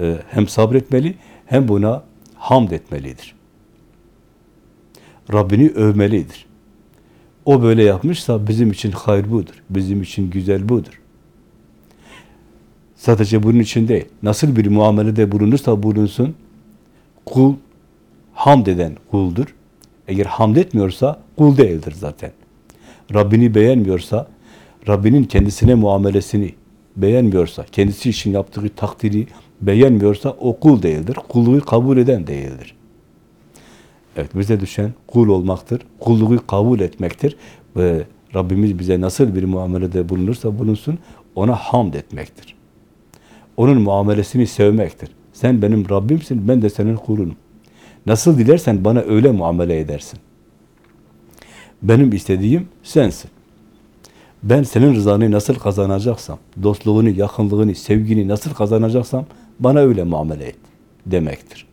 Ee, hem sabretmeli hem buna hamd etmelidir. Rabbini övmelidir. O böyle yapmışsa bizim için hayır budur. Bizim için güzel budur. Sadece bunun için değil. Nasıl bir muamelede bulunursa bulunsun, kul hamd eden kuldur. Eğer hamd etmiyorsa kul değildir zaten. Rabbini beğenmiyorsa, Rabbinin kendisine muamelesini beğenmiyorsa, kendisi için yaptığı takdiri beğenmiyorsa o kul değildir. Kulluğu kabul eden değildir. Evet bize düşen kul olmaktır. Kulluğu kabul etmektir. Ve Rabbimiz bize nasıl bir muamelede bulunursa bulunsun ona hamd etmektir. Onun muamelesini sevmektir. Sen benim Rabbimsin, ben de senin kulunum. Nasıl dilersen bana öyle muamele edersin. Benim istediğim sensin. Ben senin rızanı nasıl kazanacaksam, dostluğunu, yakınlığını, sevgini nasıl kazanacaksam bana öyle muamele et demektir.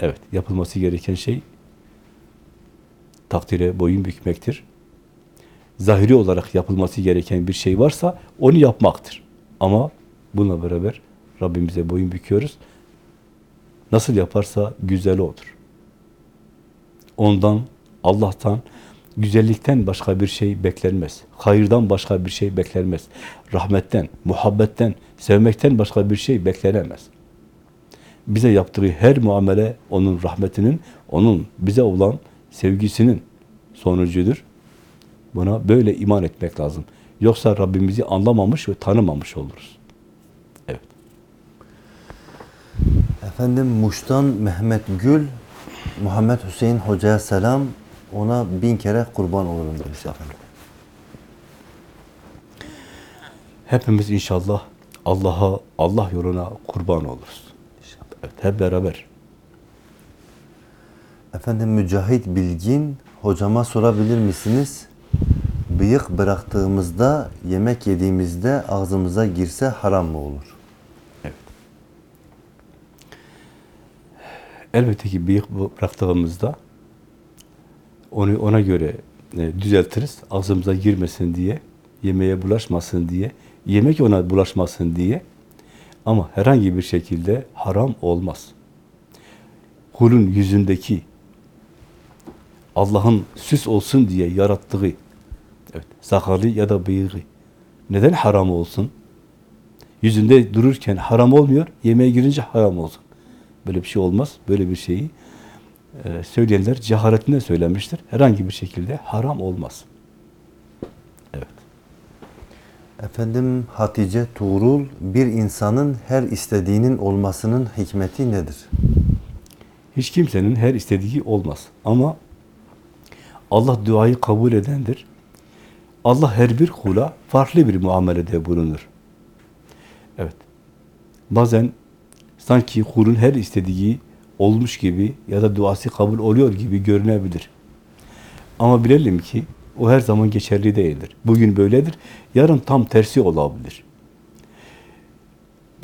Evet, yapılması gereken şey takdire boyun bükmektir. Zahiri olarak yapılması gereken bir şey varsa onu yapmaktır. Ama bununla beraber Rabbimize boyun büküyoruz. Nasıl yaparsa güzel odur. Ondan, Allah'tan, güzellikten başka bir şey beklenmez. Hayırdan başka bir şey beklenmez. Rahmetten, muhabbetten, sevmekten başka bir şey beklenemez. Bize yaptığı her muamele onun rahmetinin, onun bize olan sevgisinin sonucudur. Buna böyle iman etmek lazım. Yoksa Rabbimizi anlamamış ve tanımamış oluruz. Evet. Efendim Muş'tan Mehmet Gül, Muhammed Hüseyin Hoca'ya selam, ona bin kere kurban olurum demiş efendim. Hepimiz inşallah Allah'a, Allah yoluna kurban oluruz. Evet, hep beraber. Efendim Mücahit Bilgin, hocama sorabilir misiniz? Bıyık bıraktığımızda, yemek yediğimizde ağzımıza girse haram mı olur? Elbette ki bıyık bıraktığımızda onu ona göre e, düzeltiriz. Ağzımıza girmesin diye, yemeğe bulaşmasın diye, yemek ona bulaşmasın diye. Ama herhangi bir şekilde haram olmaz. Kulun yüzündeki Allah'ın süs olsun diye yarattığı evet, sakalı ya da bıyığı neden haram olsun? Yüzünde dururken haram olmuyor, yemeğe girince haram olsun. Böyle bir şey olmaz. Böyle bir şeyi söyleyenler ceharetine söylemiştir. Herhangi bir şekilde haram olmaz. Evet. Efendim Hatice Tuğrul, bir insanın her istediğinin olmasının hikmeti nedir? Hiç kimsenin her istediği olmaz. Ama Allah duayı kabul edendir. Allah her bir kula farklı bir muamelede bulunur. Evet. Bazen sanki kulun her istediği olmuş gibi ya da duası kabul oluyor gibi görünebilir. Ama bilelim ki o her zaman geçerli değildir. Bugün böyledir, yarın tam tersi olabilir.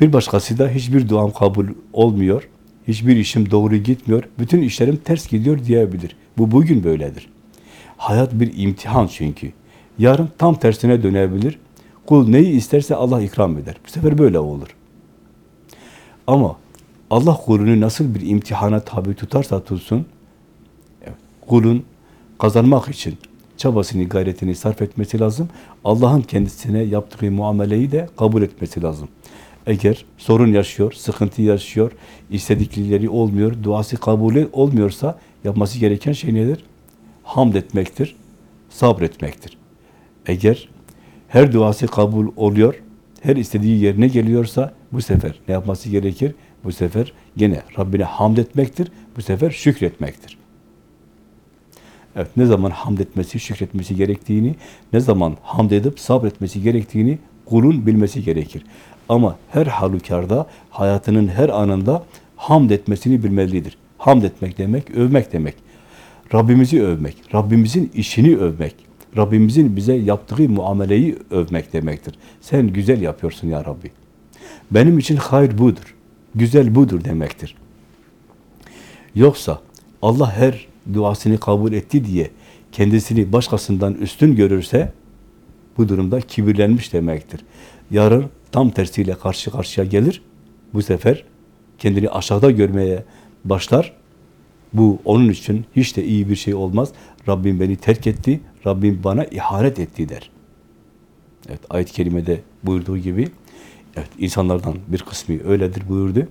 Bir başkası da hiçbir duam kabul olmuyor, hiçbir işim doğru gitmiyor, bütün işlerim ters gidiyor diyebilir. Bu bugün böyledir. Hayat bir imtihan çünkü. Yarın tam tersine dönebilir. Kul neyi isterse Allah ikram eder. Bu sefer böyle olur. Ama Allah kulunu nasıl bir imtihana tabi tutarsa tutsun, kulun kazanmak için çabasını, gayretini sarf etmesi lazım. Allah'ın kendisine yaptığı muameleyi de kabul etmesi lazım. Eğer sorun yaşıyor, sıkıntı yaşıyor, istedikleri olmuyor, duası kabul olmuyorsa yapması gereken şey nedir? Hamd etmektir, sabretmektir. Eğer her duası kabul oluyor, her istediği yerine geliyorsa bu sefer ne yapması gerekir? Bu sefer gene Rabbine hamd etmektir, bu sefer şükretmektir. Evet, ne zaman hamd etmesi, şükretmesi gerektiğini, ne zaman hamd edip sabretmesi gerektiğini kulun bilmesi gerekir. Ama her halükarda, hayatının her anında hamd etmesini bilmelidir. Hamd etmek demek, övmek demek. Rabbimizi övmek, Rabbimizin işini övmek, Rabbimizin bize yaptığı muameleyi övmek demektir. Sen güzel yapıyorsun ya Rabbi. Benim için hayır budur, güzel budur demektir. Yoksa Allah her duasını kabul etti diye kendisini başkasından üstün görürse bu durumda kibirlenmiş demektir. Yarın tam tersiyle karşı karşıya gelir. Bu sefer kendini aşağıda görmeye başlar. Bu onun için hiç de iyi bir şey olmaz. Rabbim beni terk etti, Rabbim bana ihanet etti der. Evet, ayet-i kerimede buyurduğu gibi, evet, insanlardan bir kısmı öyledir buyurdu.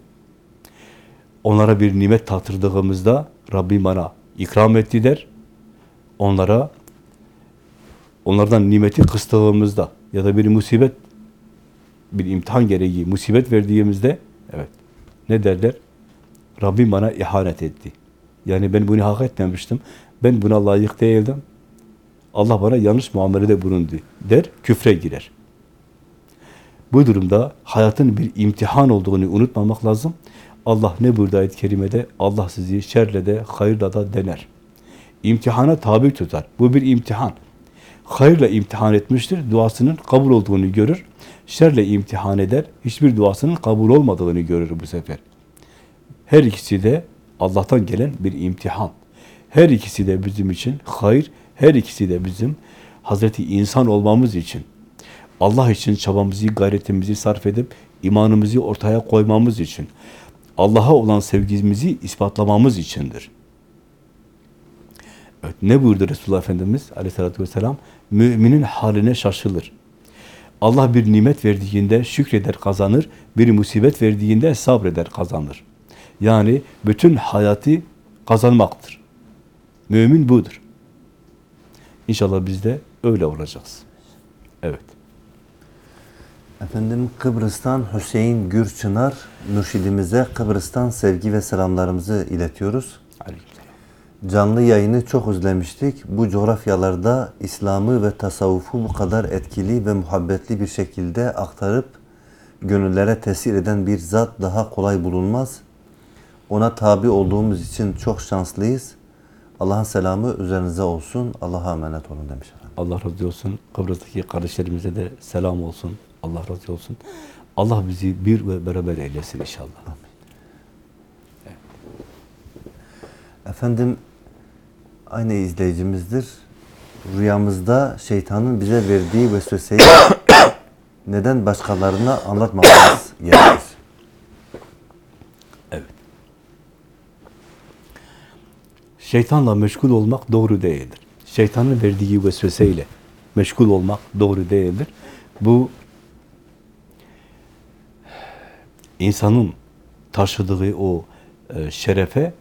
Onlara bir nimet tattırdığımızda Rabbim bana ikram etti der. Onlara onlardan nimeti kıstığımızda ya da bir musibet bir imtihan gereği musibet verdiğimizde evet ne derler? Rabbim bana ihanet etti. Yani ben bunu hak etmemiştim. Ben buna layık değildim. Allah bana yanlış muamelede bulundu der, küfre girer. Bu durumda hayatın bir imtihan olduğunu unutmamak lazım. Allah ne burada ayet-i kerimede? Allah sizi şerle de, hayırla da dener. İmtihana tabi tutar. Bu bir imtihan. Hayırla imtihan etmiştir, duasının kabul olduğunu görür. Şerle imtihan eder, hiçbir duasının kabul olmadığını görür bu sefer. Her ikisi de Allah'tan gelen bir imtihan. Her ikisi de bizim için hayır, her ikisi de bizim Hazreti insan olmamız için, Allah için çabamızı, gayretimizi sarf edip imanımızı ortaya koymamız için, Allah'a olan sevgimizi ispatlamamız içindir. Evet, ne buyurdu Resulullah Efendimiz aleyhissalatü vesselam? Müminin haline şaşılır. Allah bir nimet verdiğinde şükreder kazanır, bir musibet verdiğinde sabreder kazanır. Yani bütün hayatı kazanmaktır. Mümin budur. İnşallah biz de öyle olacağız. Evet. Efendim Kıbrıs'tan Hüseyin Gürçınar mürşidimize Kıbrıs'tan sevgi ve selamlarımızı iletiyoruz. Aleykümselam. Canlı yayını çok özlemiştik. Bu coğrafyalarda İslam'ı ve tasavvufu bu kadar etkili ve muhabbetli bir şekilde aktarıp gönüllere tesir eden bir zat daha kolay bulunmaz. Ona tabi olduğumuz için çok şanslıyız. Allah'ın selamı üzerinize olsun. Allah'a emanet olun demiş. Allah razı olsun. Kıbrıs'taki kardeşlerimize de selam olsun. Allah razı olsun. Allah bizi bir ve beraber eylesin inşallah. Efendim aynı izleyicimizdir. Rüyamızda şeytanın bize verdiği vesveseyi neden başkalarına anlatmamamız gerekir? Evet. Şeytanla meşgul olmak doğru değildir. Şeytanın verdiği vesveseyle meşgul olmak doğru değildir. Bu insanın taşıdığı o e, şerefe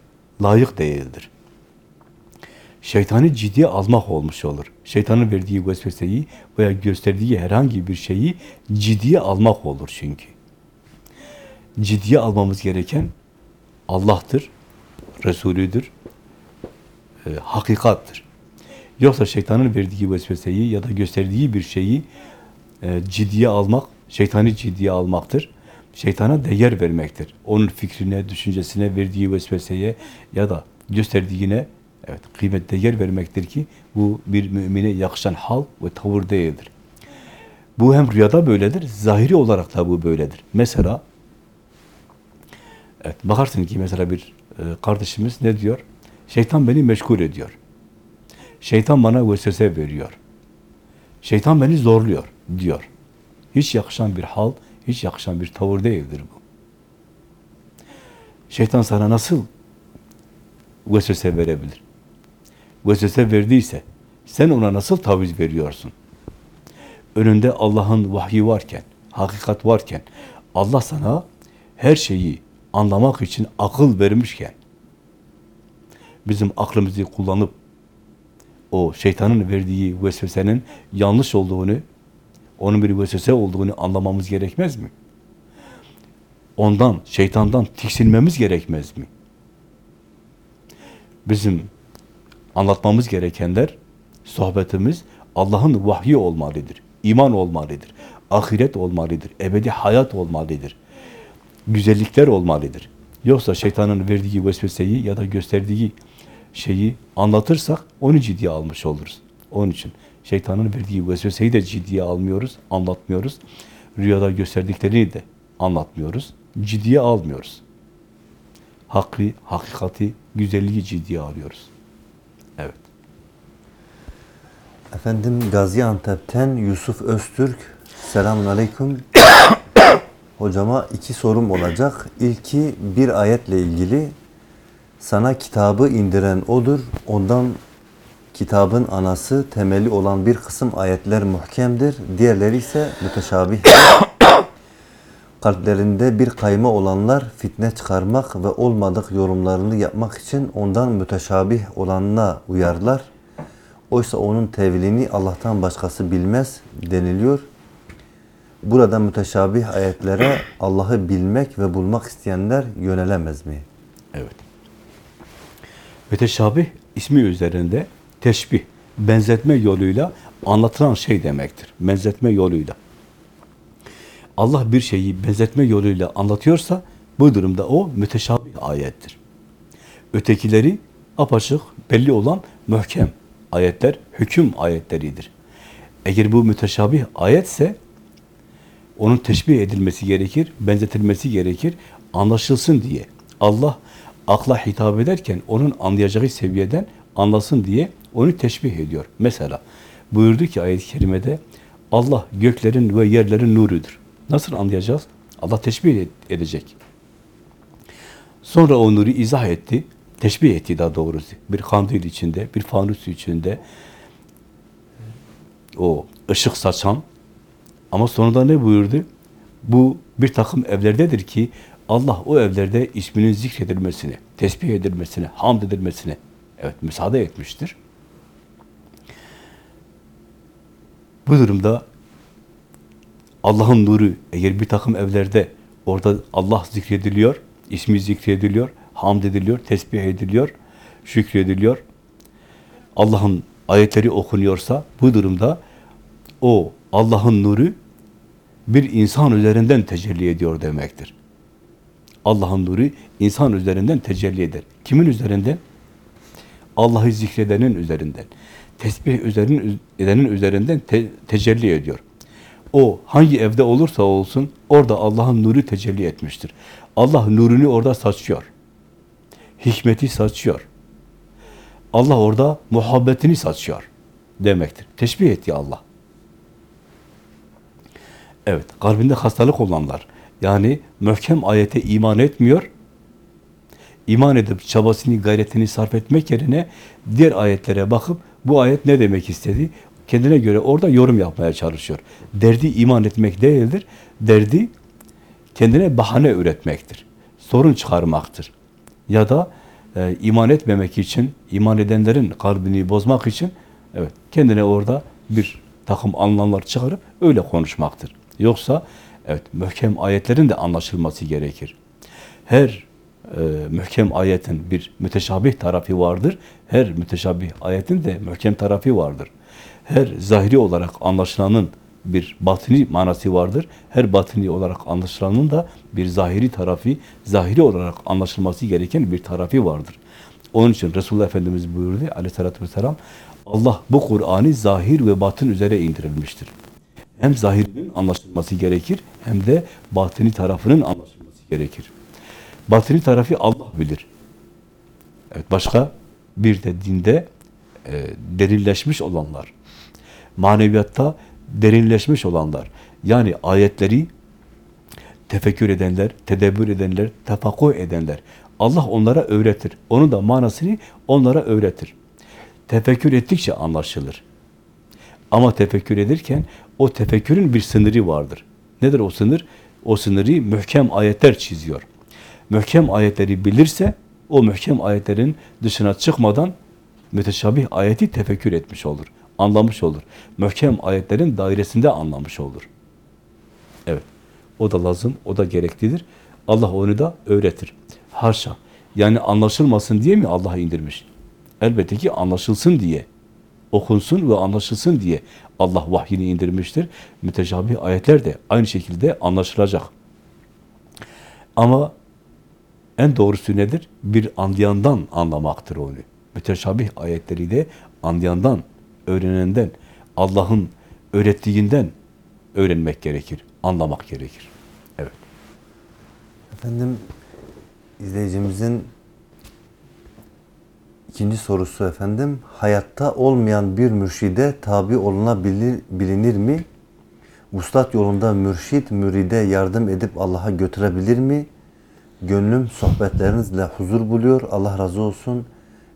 layık değildir. şeytanı ciddiye almak olmuş olur. Şeytanın verdiği vesveseyi veya gösterdiği herhangi bir şeyi ciddiye almak olur çünkü. Ciddiye almamız gereken Allah'tır, Resulüdür, e, hakikattır. Yoksa şeytanın verdiği vesveseyi ya da gösterdiği bir şeyi e, ciddiye almak, şeytanı ciddiye almaktır. Şeytana değer vermektir. Onun fikrine, düşüncesine, verdiği vesveseye ya da gösterdiğine evet kıymet değer vermektir ki bu bir mümine yakışan hal ve tavır değildir. Bu hem rüyada böyledir, zahiri olarak da bu böyledir. Mesela evet, bakarsın ki mesela bir e, kardeşimiz ne diyor? Şeytan beni meşgul ediyor. Şeytan bana vesvese veriyor. Şeytan beni zorluyor diyor. Hiç yakışan bir hal, hiç yakışan bir tavır değildir bu. Şeytan sana nasıl vesvese verebilir? Vesvese verdiyse sen ona nasıl taviz veriyorsun? Önünde Allah'ın vahyi varken, hakikat varken, Allah sana her şeyi anlamak için akıl vermişken, bizim aklımızı kullanıp o şeytanın verdiği vesvesenin yanlış olduğunu, onun bir vesvese olduğunu anlamamız gerekmez mi? Ondan, şeytandan tiksinmemiz gerekmez mi? Bizim anlatmamız gerekenler, sohbetimiz Allah'ın vahyi olmalıdır, iman olmalıdır, ahiret olmalıdır, ebedi hayat olmalıdır, güzellikler olmalıdır. Yoksa şeytanın verdiği vesveseyi ya da gösterdiği şeyi anlatırsak onu ciddiye almış oluruz. Onun için şeytanın verdiği vesveseyi de ciddiye almıyoruz, anlatmıyoruz. Rüyada gösterdiklerini de anlatmıyoruz, ciddiye almıyoruz. Hakkı, hakikati, güzelliği ciddiye alıyoruz. Evet. Efendim Gaziantep'ten Yusuf Öztürk. Selamun Aleyküm. Hocama iki sorum olacak. İlki bir ayetle ilgili. Sana kitabı indiren odur. Ondan kitabın anası, temeli olan bir kısım ayetler muhkemdir. Diğerleri ise müteşabih. Kalplerinde bir kayma olanlar fitne çıkarmak ve olmadık yorumlarını yapmak için ondan müteşabih olanına uyarlar. Oysa onun tevilini Allah'tan başkası bilmez deniliyor. Burada müteşabih ayetlere Allah'ı bilmek ve bulmak isteyenler yönelemez mi? Evet. Müteşabih ismi üzerinde teşbih, benzetme yoluyla anlatılan şey demektir. Benzetme yoluyla. Allah bir şeyi benzetme yoluyla anlatıyorsa bu durumda o müteşabih ayettir. Ötekileri apaçık belli olan mühkem ayetler, hüküm ayetleridir. Eğer bu müteşabih ayetse onun teşbih edilmesi gerekir, benzetilmesi gerekir, anlaşılsın diye. Allah akla hitap ederken onun anlayacağı seviyeden anlasın diye onu teşbih ediyor. Mesela buyurdu ki ayet-i kerimede Allah göklerin ve yerlerin nurudur. Nasıl anlayacağız? Allah teşbih edecek. Sonra o nuru izah etti. Teşbih etti daha doğrusu. Bir kandil içinde, bir fanus içinde o ışık saçan ama sonunda ne buyurdu? Bu bir takım evlerdedir ki Allah o evlerde isminin zikredilmesine, tesbih edilmesine, hamd edilmesine evet müsaade etmiştir. Bu durumda Allah'ın nuru eğer bir takım evlerde orada Allah zikrediliyor, ismi zikrediliyor, hamd ediliyor, tesbih ediliyor, şükrediliyor. Allah'ın ayetleri okunuyorsa bu durumda o Allah'ın nuru bir insan üzerinden tecelli ediyor demektir. Allah'ın nuru insan üzerinden tecelli eder. Kimin üzerinden? Allah'ı zikredenin üzerinden. Tesbih üzerinin, edenin üzerinden te, tecelli ediyor. O hangi evde olursa olsun orada Allah'ın nuru tecelli etmiştir. Allah nurunu orada saçıyor. Hikmeti saçıyor. Allah orada muhabbetini saçıyor demektir. Teşbih etti Allah. Evet, kalbinde hastalık olanlar, yani mühkem ayete iman etmiyor, iman edip çabasını, gayretini sarf etmek yerine diğer ayetlere bakıp bu ayet ne demek istedi? Kendine göre orada yorum yapmaya çalışıyor. Derdi iman etmek değildir. Derdi kendine bahane üretmektir. Sorun çıkarmaktır. Ya da e, iman etmemek için, iman edenlerin kalbini bozmak için evet kendine orada bir takım anlamlar çıkarıp öyle konuşmaktır. Yoksa evet mühkem ayetlerin de anlaşılması gerekir. Her e, mühkem ayetin bir müteşabih tarafı vardır. Her müteşabih ayetin de mühkem tarafı vardır. Her zahiri olarak anlaşılanın bir batini manası vardır. Her batini olarak anlaşılanın da bir zahiri tarafı, zahiri olarak anlaşılması gereken bir tarafı vardır. Onun için Resulullah Efendimiz buyurdu aleyhissalatü vesselam, Allah bu Kur'an'ı zahir ve batın üzere indirilmiştir. Hem zahirinin anlaşılması gerekir, hem de batini tarafının anlaşılması gerekir. Batini tarafı Allah bilir. Evet, başka bir de dinde e, derinleşmiş olanlar, maneviyatta derinleşmiş olanlar, yani ayetleri tefekkür edenler, tedebbür edenler, tefakkuh edenler, Allah onlara öğretir. Onun da manasını onlara öğretir. Tefekkür ettikçe anlaşılır. Ama tefekkür ederken o tefekkürün bir sınırı vardır. Nedir o sınır? O sınırı mühkem ayetler çiziyor. Mühkem ayetleri bilirse o mühkem ayetlerin dışına çıkmadan müteşabih ayeti tefekkür etmiş olur. Anlamış olur. Mühkem ayetlerin dairesinde anlamış olur. Evet. O da lazım, o da gereklidir. Allah onu da öğretir. Haşa. Yani anlaşılmasın diye mi Allah indirmiş? Elbette ki anlaşılsın diye. Okunsun ve anlaşılsın diye Allah vahyini indirmiştir. Müteşabih ayetler de aynı şekilde anlaşılacak. Ama en doğrusu nedir? Bir anlayandan anlamaktır onu. Müteşabih ayetleri de anlayandan, öğrenenden, Allah'ın öğrettiğinden öğrenmek gerekir, anlamak gerekir. Evet. Efendim izleyicimizin ikinci sorusu efendim. Hayatta olmayan bir mürşide tabi olunabilir bilinir mi? Ustat yolunda mürşit müride yardım edip Allah'a götürebilir mi? Gönlüm sohbetlerinizle huzur buluyor. Allah razı olsun.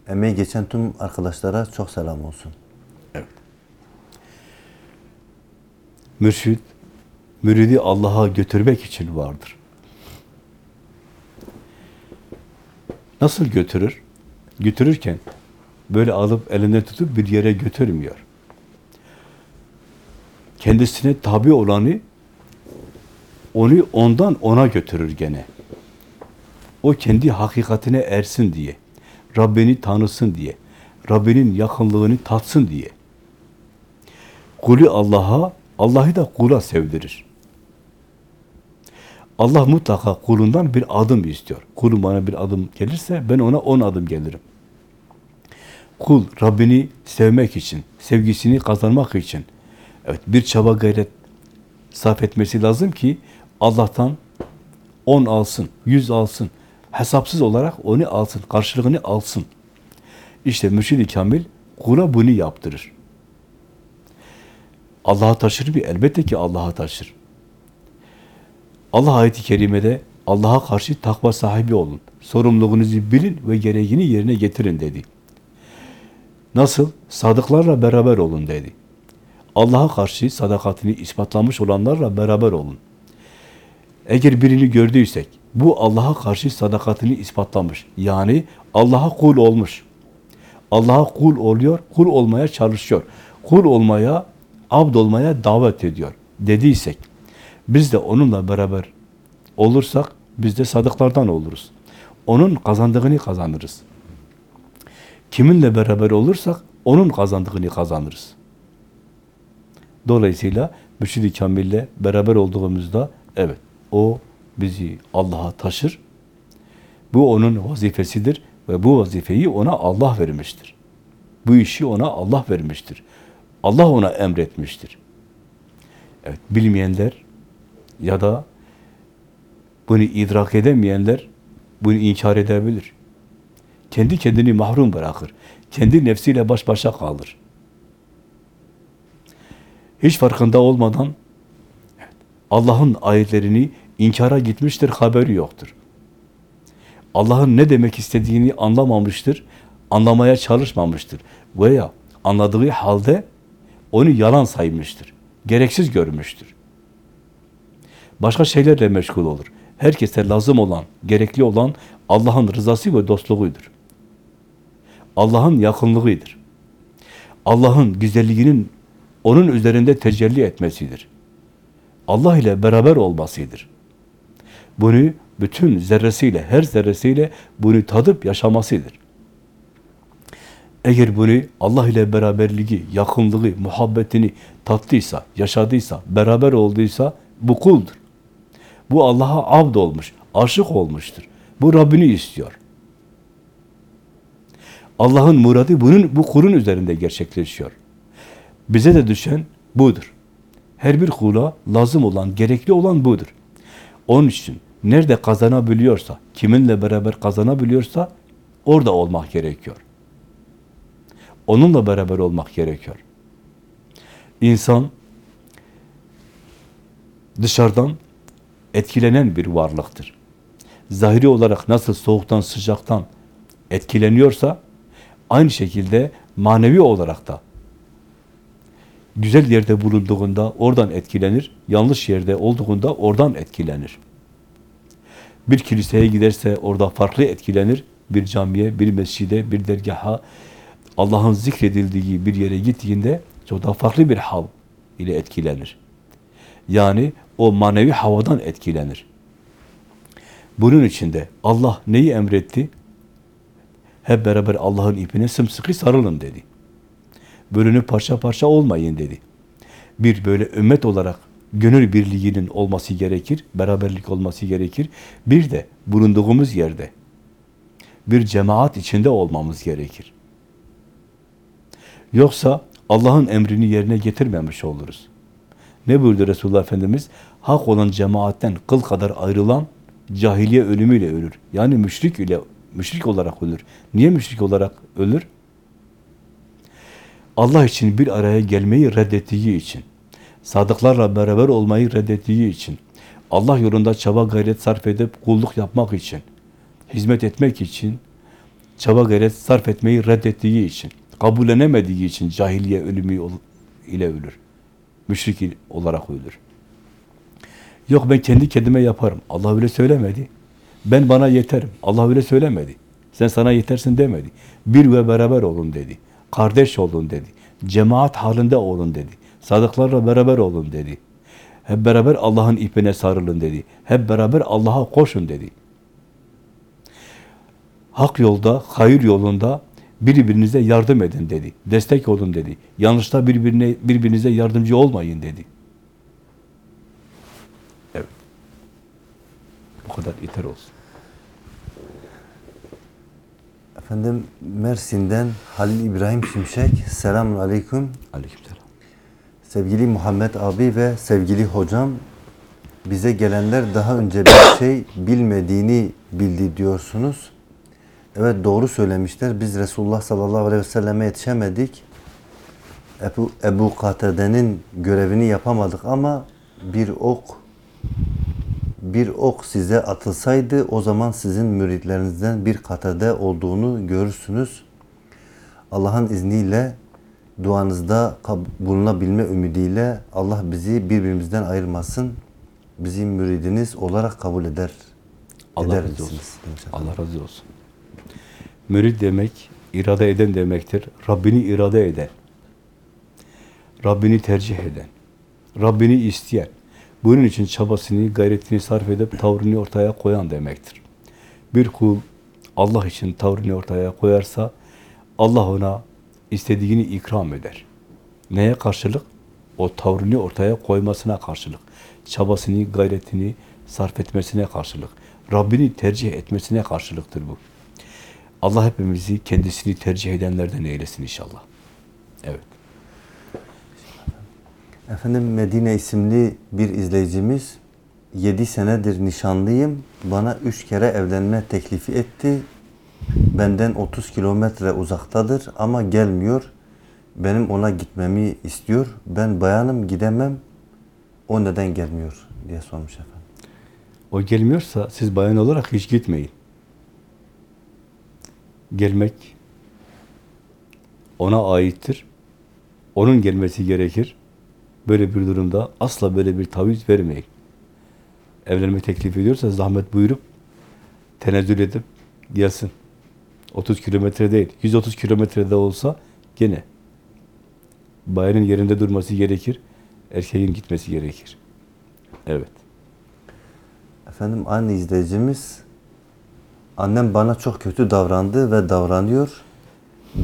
Emeği geçen tüm arkadaşlara çok selam olsun. Mürşid, müridi Allah'a götürmek için vardır. Nasıl götürür? Götürürken böyle alıp elinden tutup bir yere götürmüyor. Kendisine tabi olanı onu ondan ona götürür gene. O kendi hakikatine ersin diye, Rabbini tanısın diye, Rabbinin yakınlığını tatsın diye. Kulü Allah'a, Allah'ı da kula sevdirir. Allah mutlaka kulundan bir adım istiyor. Kulum bana bir adım gelirse ben ona on adım gelirim. Kul Rabbini sevmek için, sevgisini kazanmak için evet bir çaba gayret sarf etmesi lazım ki Allah'tan on alsın, yüz alsın. Hesapsız olarak onu alsın, karşılığını alsın. İşte mürşid-i kamil kula bunu yaptırır. Allah'a taşır mı? Elbette ki Allah'a taşır. Allah ayeti kerimede Allah'a karşı takva sahibi olun. Sorumluluğunuzu bilin ve gereğini yerine getirin dedi. Nasıl? Sadıklarla beraber olun dedi. Allah'a karşı sadakatini ispatlamış olanlarla beraber olun. Eğer birini gördüysek, bu Allah'a karşı sadakatini ispatlamış. Yani Allah'a kul olmuş. Allah'a kul oluyor, kul olmaya çalışıyor. Kul olmaya, abd olmaya davet ediyor dediysek, biz de onunla beraber olursak, biz de sadıklardan oluruz. Onun kazandığını kazanırız. Kiminle beraber olursak, onun kazandığını kazanırız. Dolayısıyla Mürşid-i Kamil'le beraber olduğumuzda, evet, o bizi Allah'a taşır. Bu onun vazifesidir ve bu vazifeyi ona Allah vermiştir. Bu işi ona Allah vermiştir. Allah ona emretmiştir. Evet, bilmeyenler ya da bunu idrak edemeyenler bunu inkar edebilir. Kendi kendini mahrum bırakır. Kendi nefsiyle baş başa kalır. Hiç farkında olmadan Allah'ın ayetlerini inkara gitmiştir, haberi yoktur. Allah'ın ne demek istediğini anlamamıştır, anlamaya çalışmamıştır. Veya anladığı halde onu yalan saymıştır, gereksiz görmüştür. Başka şeylerle meşgul olur. Herkese lazım olan, gerekli olan Allah'ın rızası ve dostluğudur. Allah'ın yakınlığıdır. Allah'ın güzelliğinin onun üzerinde tecelli etmesidir. Allah ile beraber olmasıdır. Bunu bütün zerresiyle, her zerresiyle bunu tadıp yaşamasıdır. Eğer bunu Allah ile beraberliği, yakınlığı, muhabbetini tattıysa, yaşadıysa, beraber olduysa bu kuldur. Bu Allah'a abd olmuş, aşık olmuştur. Bu Rabbini istiyor. Allah'ın muradı bunun bu kulun üzerinde gerçekleşiyor. Bize de düşen budur. Her bir kula lazım olan, gerekli olan budur. Onun için nerede kazanabiliyorsa, kiminle beraber kazanabiliyorsa orada olmak gerekiyor. Onunla beraber olmak gerekiyor. İnsan dışarıdan etkilenen bir varlıktır. Zahiri olarak nasıl soğuktan, sıcaktan etkileniyorsa aynı şekilde manevi olarak da güzel yerde bulunduğunda oradan etkilenir, yanlış yerde olduğunda oradan etkilenir. Bir kiliseye giderse orada farklı etkilenir, bir camiye, bir mescide, bir dergaha, Allah'ın zikredildiği bir yere gittiğinde çok daha farklı bir hav ile etkilenir. Yani o manevi havadan etkilenir. Bunun içinde Allah neyi emretti? Hep beraber Allah'ın ipine sımsıkı sarılın dedi. Bölünüp parça parça olmayın dedi. Bir böyle ümmet olarak gönül birliğinin olması gerekir, beraberlik olması gerekir. Bir de bulunduğumuz yerde bir cemaat içinde olmamız gerekir. Yoksa Allah'ın emrini yerine getirmemiş oluruz. Ne buyurdu Resulullah Efendimiz? Hak olan cemaatten kıl kadar ayrılan cahiliye ölümüyle ölür. Yani müşrik ile müşrik olarak ölür. Niye müşrik olarak ölür? Allah için bir araya gelmeyi reddettiği için, sadıklarla beraber olmayı reddettiği için, Allah yolunda çaba gayret sarf edip kulluk yapmak için, hizmet etmek için, çaba gayret sarf etmeyi reddettiği için, kabullenemediği için cahiliye ölümü ile ölür. Müşrik olarak ölür. Yok ben kendi kendime yaparım. Allah öyle söylemedi. Ben bana yeterim. Allah öyle söylemedi. Sen sana yetersin demedi. Bir ve beraber olun dedi. Kardeş olun dedi. Cemaat halinde olun dedi. Sadıklarla beraber olun dedi. Hep beraber Allah'ın ipine sarılın dedi. Hep beraber Allah'a koşun dedi. Hak yolda, hayır yolunda birbirinize yardım edin dedi. Destek olun dedi. Yanlışta birbirine birbirinize yardımcı olmayın dedi. Evet. Bu kadar yeter olsun. Efendim Mersin'den Halil İbrahim Şimşek. Selamun Aleyküm. Aleykümselam. Sevgili Muhammed abi ve sevgili hocam, bize gelenler daha önce bir şey bilmediğini bildi diyorsunuz. Evet doğru söylemişler. Biz Resulullah sallallahu aleyhi ve selleme yetişemedik. Ebu, Ebu Katede'nin görevini yapamadık ama bir ok bir ok size atılsaydı o zaman sizin müritlerinizden bir katede olduğunu görürsünüz. Allah'ın izniyle duanızda bulunabilme ümidiyle Allah bizi birbirimizden ayırmasın. Bizim müridiniz olarak kabul eder. Allah eder razı olsun. Allah razı olsun. Mürid demek, irade eden demektir. Rabbini irade eden. Rabbini tercih eden. Rabbini isteyen. Bunun için çabasını, gayretini sarf edip tavrını ortaya koyan demektir. Bir kul Allah için tavrını ortaya koyarsa Allah ona istediğini ikram eder. Neye karşılık? O tavrını ortaya koymasına karşılık. Çabasını, gayretini sarf etmesine karşılık. Rabbini tercih etmesine karşılıktır bu. Allah hepimizi kendisini tercih edenlerden eylesin inşallah. Evet. Efendim Medine isimli bir izleyicimiz 7 senedir nişanlıyım. Bana 3 kere evlenme teklifi etti. Benden 30 kilometre uzaktadır ama gelmiyor. Benim ona gitmemi istiyor. Ben bayanım gidemem. O neden gelmiyor diye sormuş efendim. O gelmiyorsa siz bayan olarak hiç gitmeyin. Gelmek ona aittir. Onun gelmesi gerekir. Böyle bir durumda asla böyle bir taviz vermeyin. Evlenme teklif ediyorsa zahmet buyurup tenezzül edip gelsin. 30 kilometre değil, 130 kilometrede olsa gene bayanın yerinde durması gerekir, erkeğin gitmesi gerekir. Evet. Efendim aynı izleyicimiz annem bana çok kötü davrandı ve davranıyor.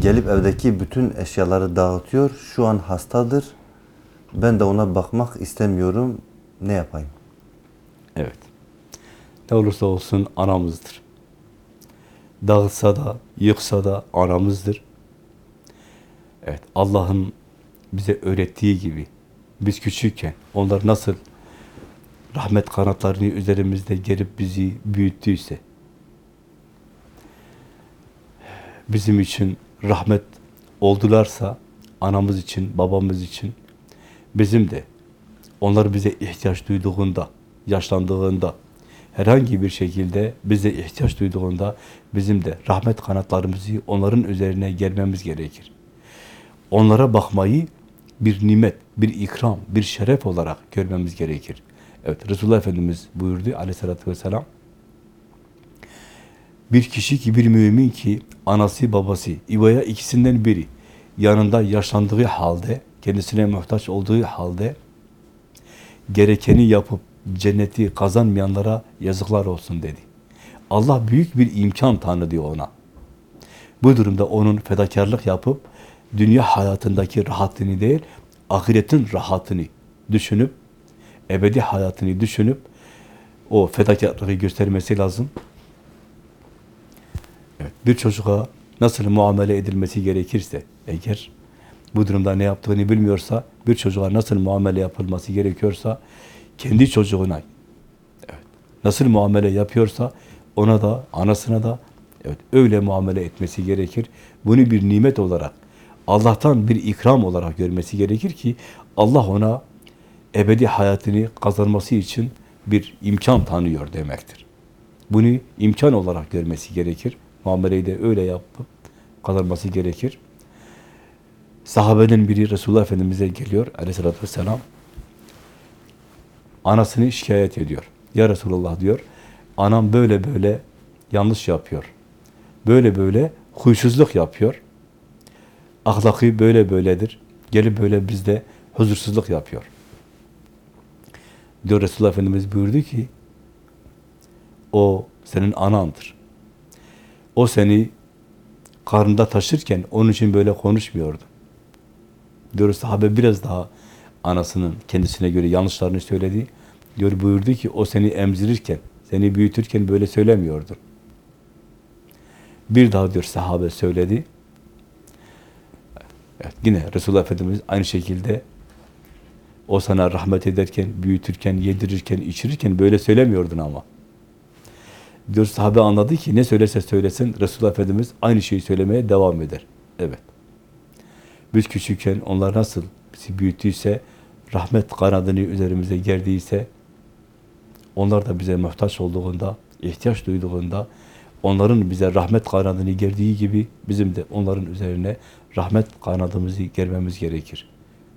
Gelip evdeki bütün eşyaları dağıtıyor. Şu an hastadır. Ben de ona bakmak istemiyorum. Ne yapayım? Evet. Ne olursa olsun anamızdır. Dağıtsa da, yıksa da anamızdır. Evet, Allah'ın bize öğrettiği gibi biz küçükken onlar nasıl rahmet kanatlarını üzerimizde gerip bizi büyüttüyse bizim için rahmet oldularsa anamız için, babamız için bizim de onlar bize ihtiyaç duyduğunda, yaşlandığında, herhangi bir şekilde bize ihtiyaç duyduğunda bizim de rahmet kanatlarımızı onların üzerine germemiz gerekir. Onlara bakmayı bir nimet, bir ikram, bir şeref olarak görmemiz gerekir. Evet, Resulullah Efendimiz buyurdu aleyhissalatü vesselam, bir kişi ki, bir mümin ki, anası babası, İva'ya ikisinden biri yanında yaşlandığı halde, kendisine muhtaç olduğu halde, gerekeni yapıp cenneti kazanmayanlara yazıklar olsun dedi. Allah büyük bir imkan tanıdı ona. Bu durumda onun fedakarlık yapıp dünya hayatındaki rahatını değil, ahiretin rahatını düşünüp, ebedi hayatını düşünüp o fedakarlığı göstermesi lazım. Evet, bir çocuğa nasıl muamele edilmesi gerekirse eğer bu durumda ne yaptığını bilmiyorsa, bir çocuğa nasıl muamele yapılması gerekiyorsa, kendi çocuğuna evet, nasıl muamele yapıyorsa, ona da, anasına da evet, öyle muamele etmesi gerekir. Bunu bir nimet olarak, Allah'tan bir ikram olarak görmesi gerekir ki, Allah ona ebedi hayatını kazanması için bir imkan tanıyor demektir. Bunu imkan olarak görmesi gerekir. Muameleyi de öyle yapıp kazanması gerekir. Sahabeden biri Resulullah Efendimiz'e geliyor aleyhissalatü vesselam. Anasını şikayet ediyor. Ya Resulullah diyor, anam böyle böyle yanlış yapıyor. Böyle böyle huysuzluk yapıyor. Ahlakı böyle böyledir. Gelip böyle bizde huzursuzluk yapıyor. Diyor Resulullah Efendimiz buyurdu ki, o senin anandır. O seni karnında taşırken onun için böyle konuşmuyordu. Diyor sahabe biraz daha anasının kendisine göre yanlışlarını söyledi. Diyor buyurdu ki o seni emzirirken, seni büyütürken böyle söylemiyordu. Bir daha diyor sahabe söyledi. Evet, yine Resulullah Efendimiz aynı şekilde o sana rahmet ederken, büyütürken, yedirirken, içirirken böyle söylemiyordun ama. Diyor sahabe anladı ki ne söylese söylesin Resulullah Efendimiz aynı şeyi söylemeye devam eder. Evet. Biz küçükken onlar nasıl bizi büyüttüyse, rahmet kanadını üzerimize gerdiyse, onlar da bize muhtaç olduğunda, ihtiyaç duyduğunda, onların bize rahmet kanadını gerdiği gibi bizim de onların üzerine rahmet kanadımızı germemiz gerekir.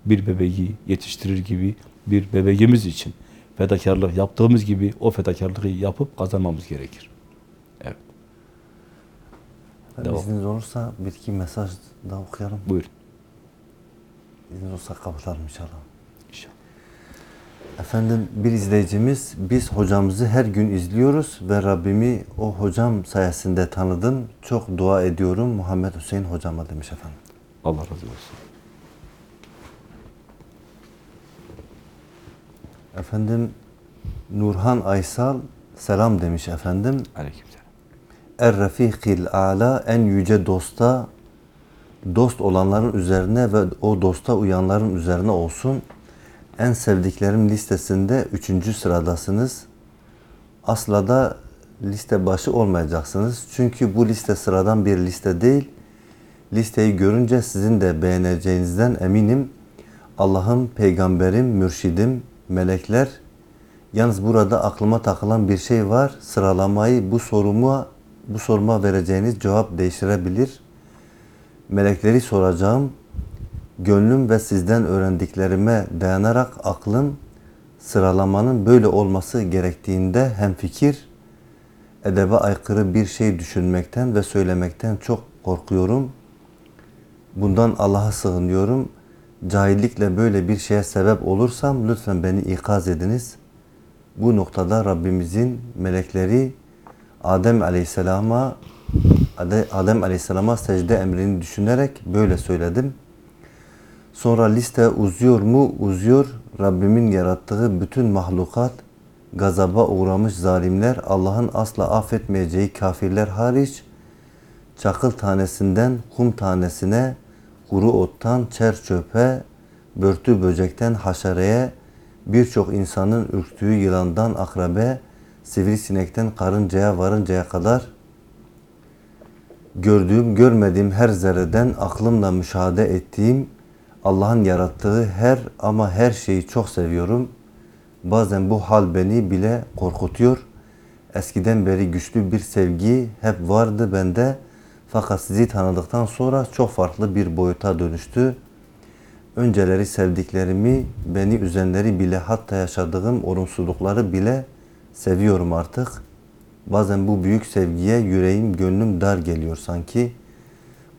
Bir bebeği yetiştirir gibi bir bebeğimiz için fedakarlık yaptığımız gibi o fedakarlığı yapıp kazanmamız gerekir. Evet. Devam. izniniz olursa bir iki mesaj daha okuyalım. Buyurun. İzniniz olursa kapatalım. İnşallah. Efendim bir izleyicimiz biz hocamızı her gün izliyoruz ve Rabbimi o hocam sayesinde tanıdım. Çok dua ediyorum Muhammed Hüseyin hocama demiş efendim. Allah razı olsun. Efendim Nurhan Aysal selam demiş efendim. Aleykümselam. Er Rafikil Ala en yüce dosta dost olanların üzerine ve o dosta uyanların üzerine olsun. En sevdiklerim listesinde üçüncü sıradasınız. Asla da liste başı olmayacaksınız. Çünkü bu liste sıradan bir liste değil. Listeyi görünce sizin de beğeneceğinizden eminim. Allah'ım, peygamberim, mürşidim, melekler. Yalnız burada aklıma takılan bir şey var. Sıralamayı bu soruma bu soruma vereceğiniz cevap değiştirebilir. Melekleri soracağım. Gönlüm ve sizden öğrendiklerime dayanarak aklım sıralamanın böyle olması gerektiğinde hemfikir edebe aykırı bir şey düşünmekten ve söylemekten çok korkuyorum. Bundan Allah'a sığınıyorum. Cahillikle böyle bir şeye sebep olursam lütfen beni ikaz ediniz. Bu noktada Rabbimizin melekleri Adem Aleyhisselam'a Ade- Adem Aleyhisselam'a secde emrini düşünerek böyle söyledim. Sonra liste uzuyor mu? Uzuyor. Rabbimin yarattığı bütün mahlukat, gazaba uğramış zalimler, Allah'ın asla affetmeyeceği kafirler hariç, çakıl tanesinden kum tanesine, kuru ottan çer çöpe, börtü böcekten haşereye, birçok insanın ürktüğü yılandan akrabe, sivrisinekten karıncaya varıncaya kadar gördüğüm, görmediğim her zerreden aklımla müşahede ettiğim Allah'ın yarattığı her ama her şeyi çok seviyorum. Bazen bu hal beni bile korkutuyor. Eskiden beri güçlü bir sevgi hep vardı bende. Fakat sizi tanıdıktan sonra çok farklı bir boyuta dönüştü. Önceleri sevdiklerimi, beni üzenleri bile hatta yaşadığım olumsuzlukları bile seviyorum artık. Bazen bu büyük sevgiye yüreğim, gönlüm dar geliyor sanki.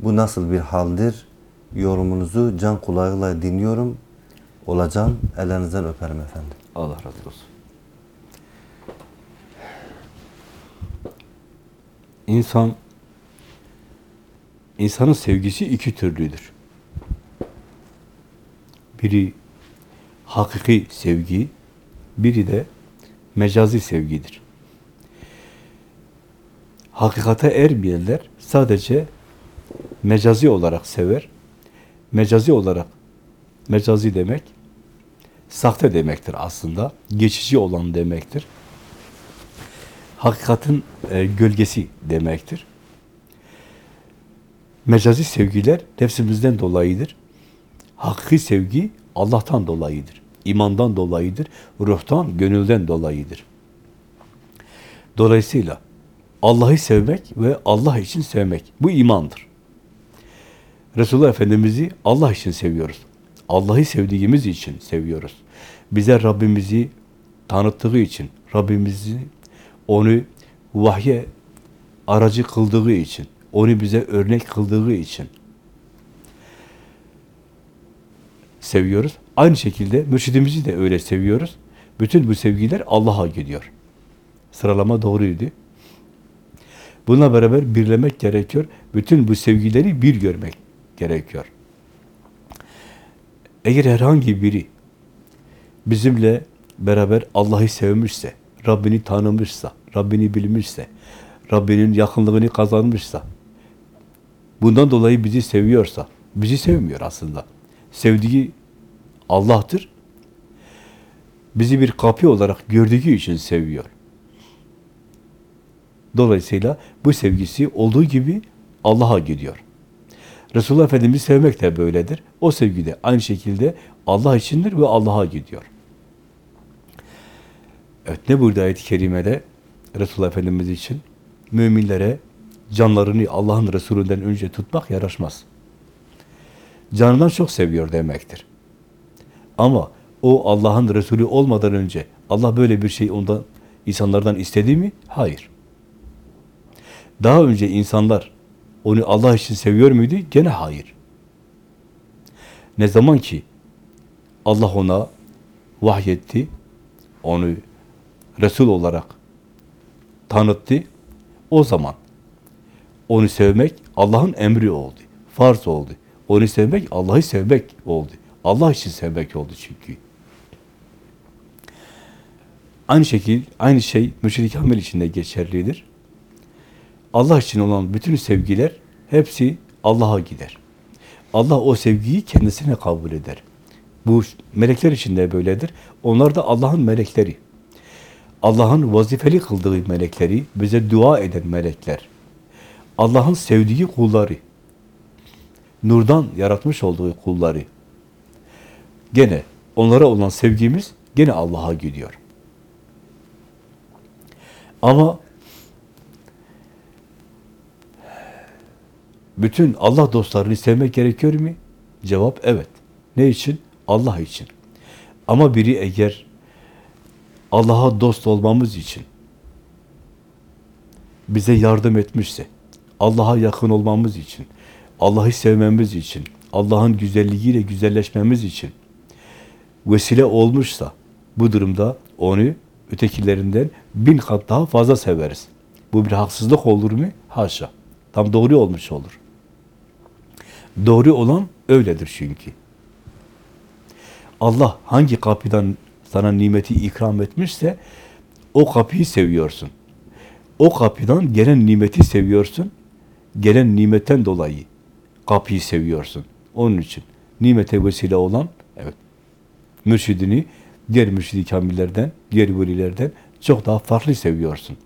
Bu nasıl bir haldir? Yorumunuzu can kulağıyla dinliyorum. Olacan, ellerinizden öperim efendim. Allah razı olsun. İnsan insanın sevgisi iki türlüdür. Biri hakiki sevgi, biri de mecazi sevgidir. Hakikate ermeyenler sadece mecazi olarak sever. Mecazi olarak, mecazi demek sahte demektir aslında. Geçici olan demektir. Hakikatin e, gölgesi demektir. Mecazi sevgiler nefsimizden dolayıdır. Hakiki sevgi Allah'tan dolayıdır. İmandan dolayıdır. Ruhtan, gönülden dolayıdır. Dolayısıyla Allah'ı sevmek ve Allah için sevmek bu imandır. Resulullah Efendimiz'i Allah için seviyoruz. Allah'ı sevdiğimiz için seviyoruz. Bize Rabbimizi tanıttığı için, Rabbimizi onu vahye aracı kıldığı için, onu bize örnek kıldığı için seviyoruz. Aynı şekilde mürşidimizi de öyle seviyoruz. Bütün bu sevgiler Allah'a gidiyor. Sıralama doğruydu. Bununla beraber birlemek gerekiyor. Bütün bu sevgileri bir görmek gerekiyor. Eğer herhangi biri bizimle beraber Allah'ı sevmişse, Rabbini tanımışsa, Rabbini bilmişse, Rabbinin yakınlığını kazanmışsa, bundan dolayı bizi seviyorsa, bizi sevmiyor aslında. Sevdiği Allah'tır. Bizi bir kapı olarak gördüğü için seviyor. Dolayısıyla bu sevgisi olduğu gibi Allah'a gidiyor. Resulullah Efendimiz'i sevmek de böyledir. O sevgi de aynı şekilde Allah içindir ve Allah'a gidiyor. Evet ne burada ayet-i kerimede Resulullah Efendimiz için müminlere canlarını Allah'ın Resulünden önce tutmak yaraşmaz. Canından çok seviyor demektir. Ama o Allah'ın Resulü olmadan önce Allah böyle bir şey ondan insanlardan istedi mi? Hayır. Daha önce insanlar onu Allah için seviyor muydu? Gene hayır. Ne zaman ki Allah ona vahyetti, onu Resul olarak tanıttı, o zaman onu sevmek Allah'ın emri oldu, farz oldu. Onu sevmek Allah'ı sevmek oldu. Allah için sevmek oldu çünkü. Aynı şekil, aynı şey mürşid-i kamil için de geçerlidir. Allah için olan bütün sevgiler hepsi Allah'a gider. Allah o sevgiyi kendisine kabul eder. Bu melekler için de böyledir. Onlar da Allah'ın melekleri. Allah'ın vazifeli kıldığı melekleri, bize dua eden melekler. Allah'ın sevdiği kulları. Nurdan yaratmış olduğu kulları. Gene onlara olan sevgimiz gene Allah'a gidiyor. Ama bütün Allah dostlarını sevmek gerekiyor mu? Cevap evet. Ne için? Allah için. Ama biri eğer Allah'a dost olmamız için bize yardım etmişse, Allah'a yakın olmamız için, Allah'ı sevmemiz için, Allah'ın güzelliğiyle güzelleşmemiz için vesile olmuşsa, bu durumda onu ötekilerinden bin kat daha fazla severiz. Bu bir haksızlık olur mu? Haşa. Tam doğru olmuş olur. Doğru olan öyledir çünkü. Allah hangi kapıdan sana nimeti ikram etmişse o kapıyı seviyorsun. O kapıdan gelen nimeti seviyorsun. Gelen nimetten dolayı kapıyı seviyorsun. Onun için nimete vesile olan evet mürşidini diğer mürşidi kamillerden, diğer velilerden çok daha farklı seviyorsun.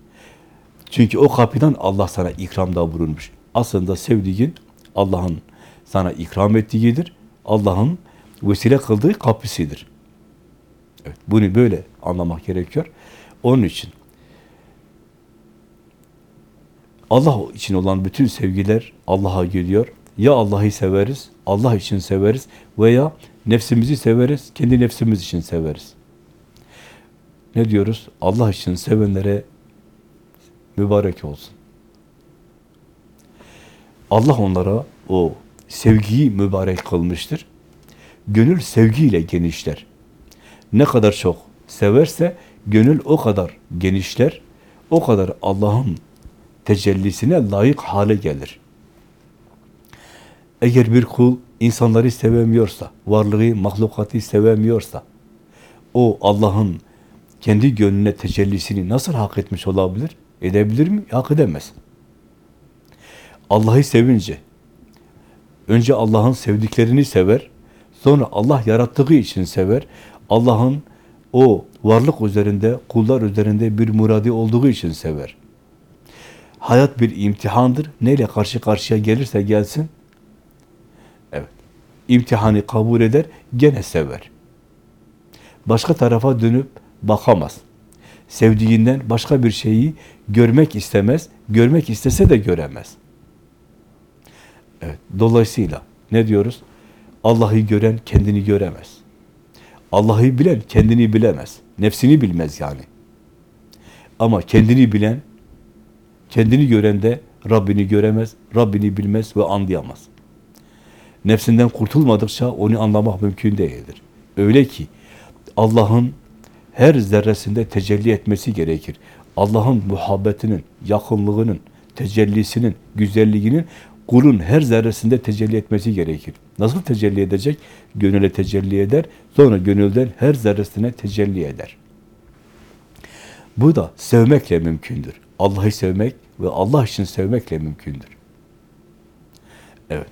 Çünkü o kapıdan Allah sana ikramda bulunmuş. Aslında sevdiğin Allah'ın sana ikram ettiğidir. Allah'ın vesile kıldığı kapısıdır. Evet, bunu böyle anlamak gerekiyor. Onun için Allah için olan bütün sevgiler Allah'a geliyor. Ya Allah'ı severiz, Allah için severiz veya nefsimizi severiz, kendi nefsimiz için severiz. Ne diyoruz? Allah için sevenlere mübarek olsun. Allah onlara o sevgiyi mübarek kılmıştır. Gönül sevgiyle genişler. Ne kadar çok severse gönül o kadar genişler, o kadar Allah'ın tecellisine layık hale gelir. Eğer bir kul insanları sevemiyorsa, varlığı, mahlukatı sevemiyorsa, o Allah'ın kendi gönlüne tecellisini nasıl hak etmiş olabilir? Edebilir mi? Hak edemez. Allah'ı sevince, önce Allah'ın sevdiklerini sever, sonra Allah yarattığı için sever, Allah'ın o varlık üzerinde, kullar üzerinde bir muradi olduğu için sever. Hayat bir imtihandır. Neyle karşı karşıya gelirse gelsin, evet, imtihanı kabul eder, gene sever. Başka tarafa dönüp bakamaz. Sevdiğinden başka bir şeyi görmek istemez, görmek istese de göremez. Evet, dolayısıyla ne diyoruz? Allah'ı gören kendini göremez. Allah'ı bilen kendini bilemez. Nefsini bilmez yani. Ama kendini bilen, kendini gören de Rabbini göremez, Rabbini bilmez ve anlayamaz. Nefsinden kurtulmadıkça onu anlamak mümkün değildir. Öyle ki Allah'ın her zerresinde tecelli etmesi gerekir. Allah'ın muhabbetinin, yakınlığının, tecellisinin, güzelliğinin kulun her zerresinde tecelli etmesi gerekir. Nasıl tecelli edecek? Gönüle tecelli eder, sonra gönülden her zerresine tecelli eder. Bu da sevmekle mümkündür. Allah'ı sevmek ve Allah için sevmekle mümkündür. Evet.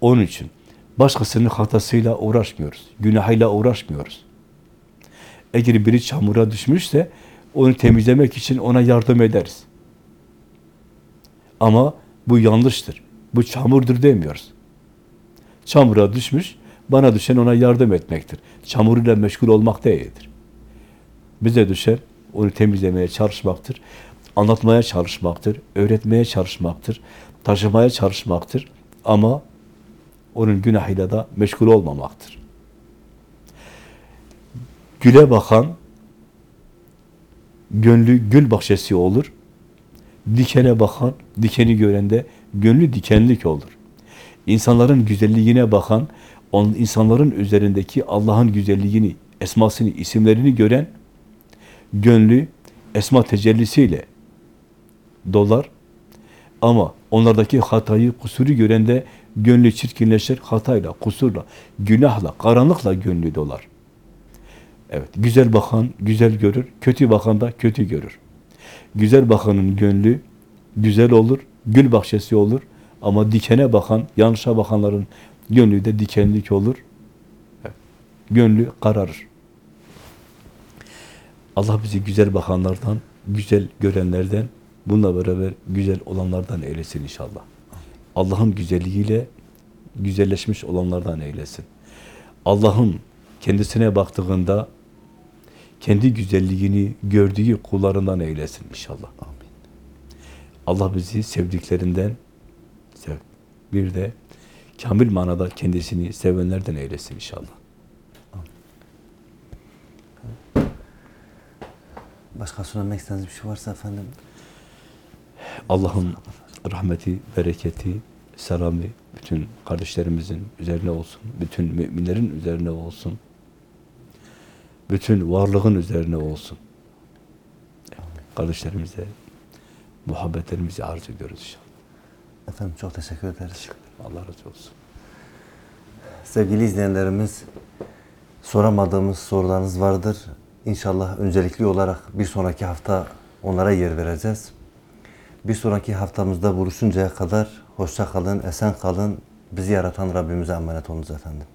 Onun için başkasının hatasıyla uğraşmıyoruz. Günahıyla uğraşmıyoruz. Eğer biri çamura düşmüşse onu temizlemek için ona yardım ederiz. Ama bu yanlıştır. Bu çamurdur demiyoruz. Çamura düşmüş, bana düşen ona yardım etmektir. Çamuruyla meşgul olmak değildir. Bize düşen onu temizlemeye çalışmaktır. Anlatmaya çalışmaktır, öğretmeye çalışmaktır, taşımaya çalışmaktır. Ama onun günahıyla da meşgul olmamaktır. Güle bakan, gönlü gül bahçesi olur. Dikene bakan, dikeni görende gönlü dikenlik olur. İnsanların güzelliğine bakan, on, insanların üzerindeki Allah'ın güzelliğini, esmasını, isimlerini gören, gönlü esma tecellisiyle dolar. Ama onlardaki hatayı, kusuru görende gönlü çirkinleşir, hatayla, kusurla, günahla, karanlıkla gönlü dolar. Evet, güzel bakan güzel görür, kötü bakan da kötü görür. Güzel bakanın gönlü güzel olur, gül bahçesi olur. Ama dikene bakan, yanlışa bakanların gönlü de dikenlik olur. Gönlü kararır. Allah bizi güzel bakanlardan, güzel görenlerden, bununla beraber güzel olanlardan eylesin inşallah. Allah'ın güzelliğiyle güzelleşmiş olanlardan eylesin. Allah'ın kendisine baktığında kendi güzelliğini gördüğü kullarından eylesin inşallah. Allah bizi sevdiklerinden sev. Bir de kamil manada kendisini sevenlerden eylesin inşallah. Başka söylemek istediğiniz bir şey varsa efendim. Allah'ın rahmeti, bereketi, selamı bütün kardeşlerimizin üzerine olsun. Bütün müminlerin üzerine olsun. Bütün varlığın üzerine olsun. Kardeşlerimize muhabbetlerimizi arz ediyoruz inşallah. Efendim çok teşekkür ederiz. Allah razı olsun. Sevgili izleyenlerimiz, soramadığımız sorularınız vardır. İnşallah öncelikli olarak bir sonraki hafta onlara yer vereceğiz. Bir sonraki haftamızda buluşuncaya kadar hoşça kalın, esen kalın. Bizi yaratan Rabbimize emanet olunuz efendim.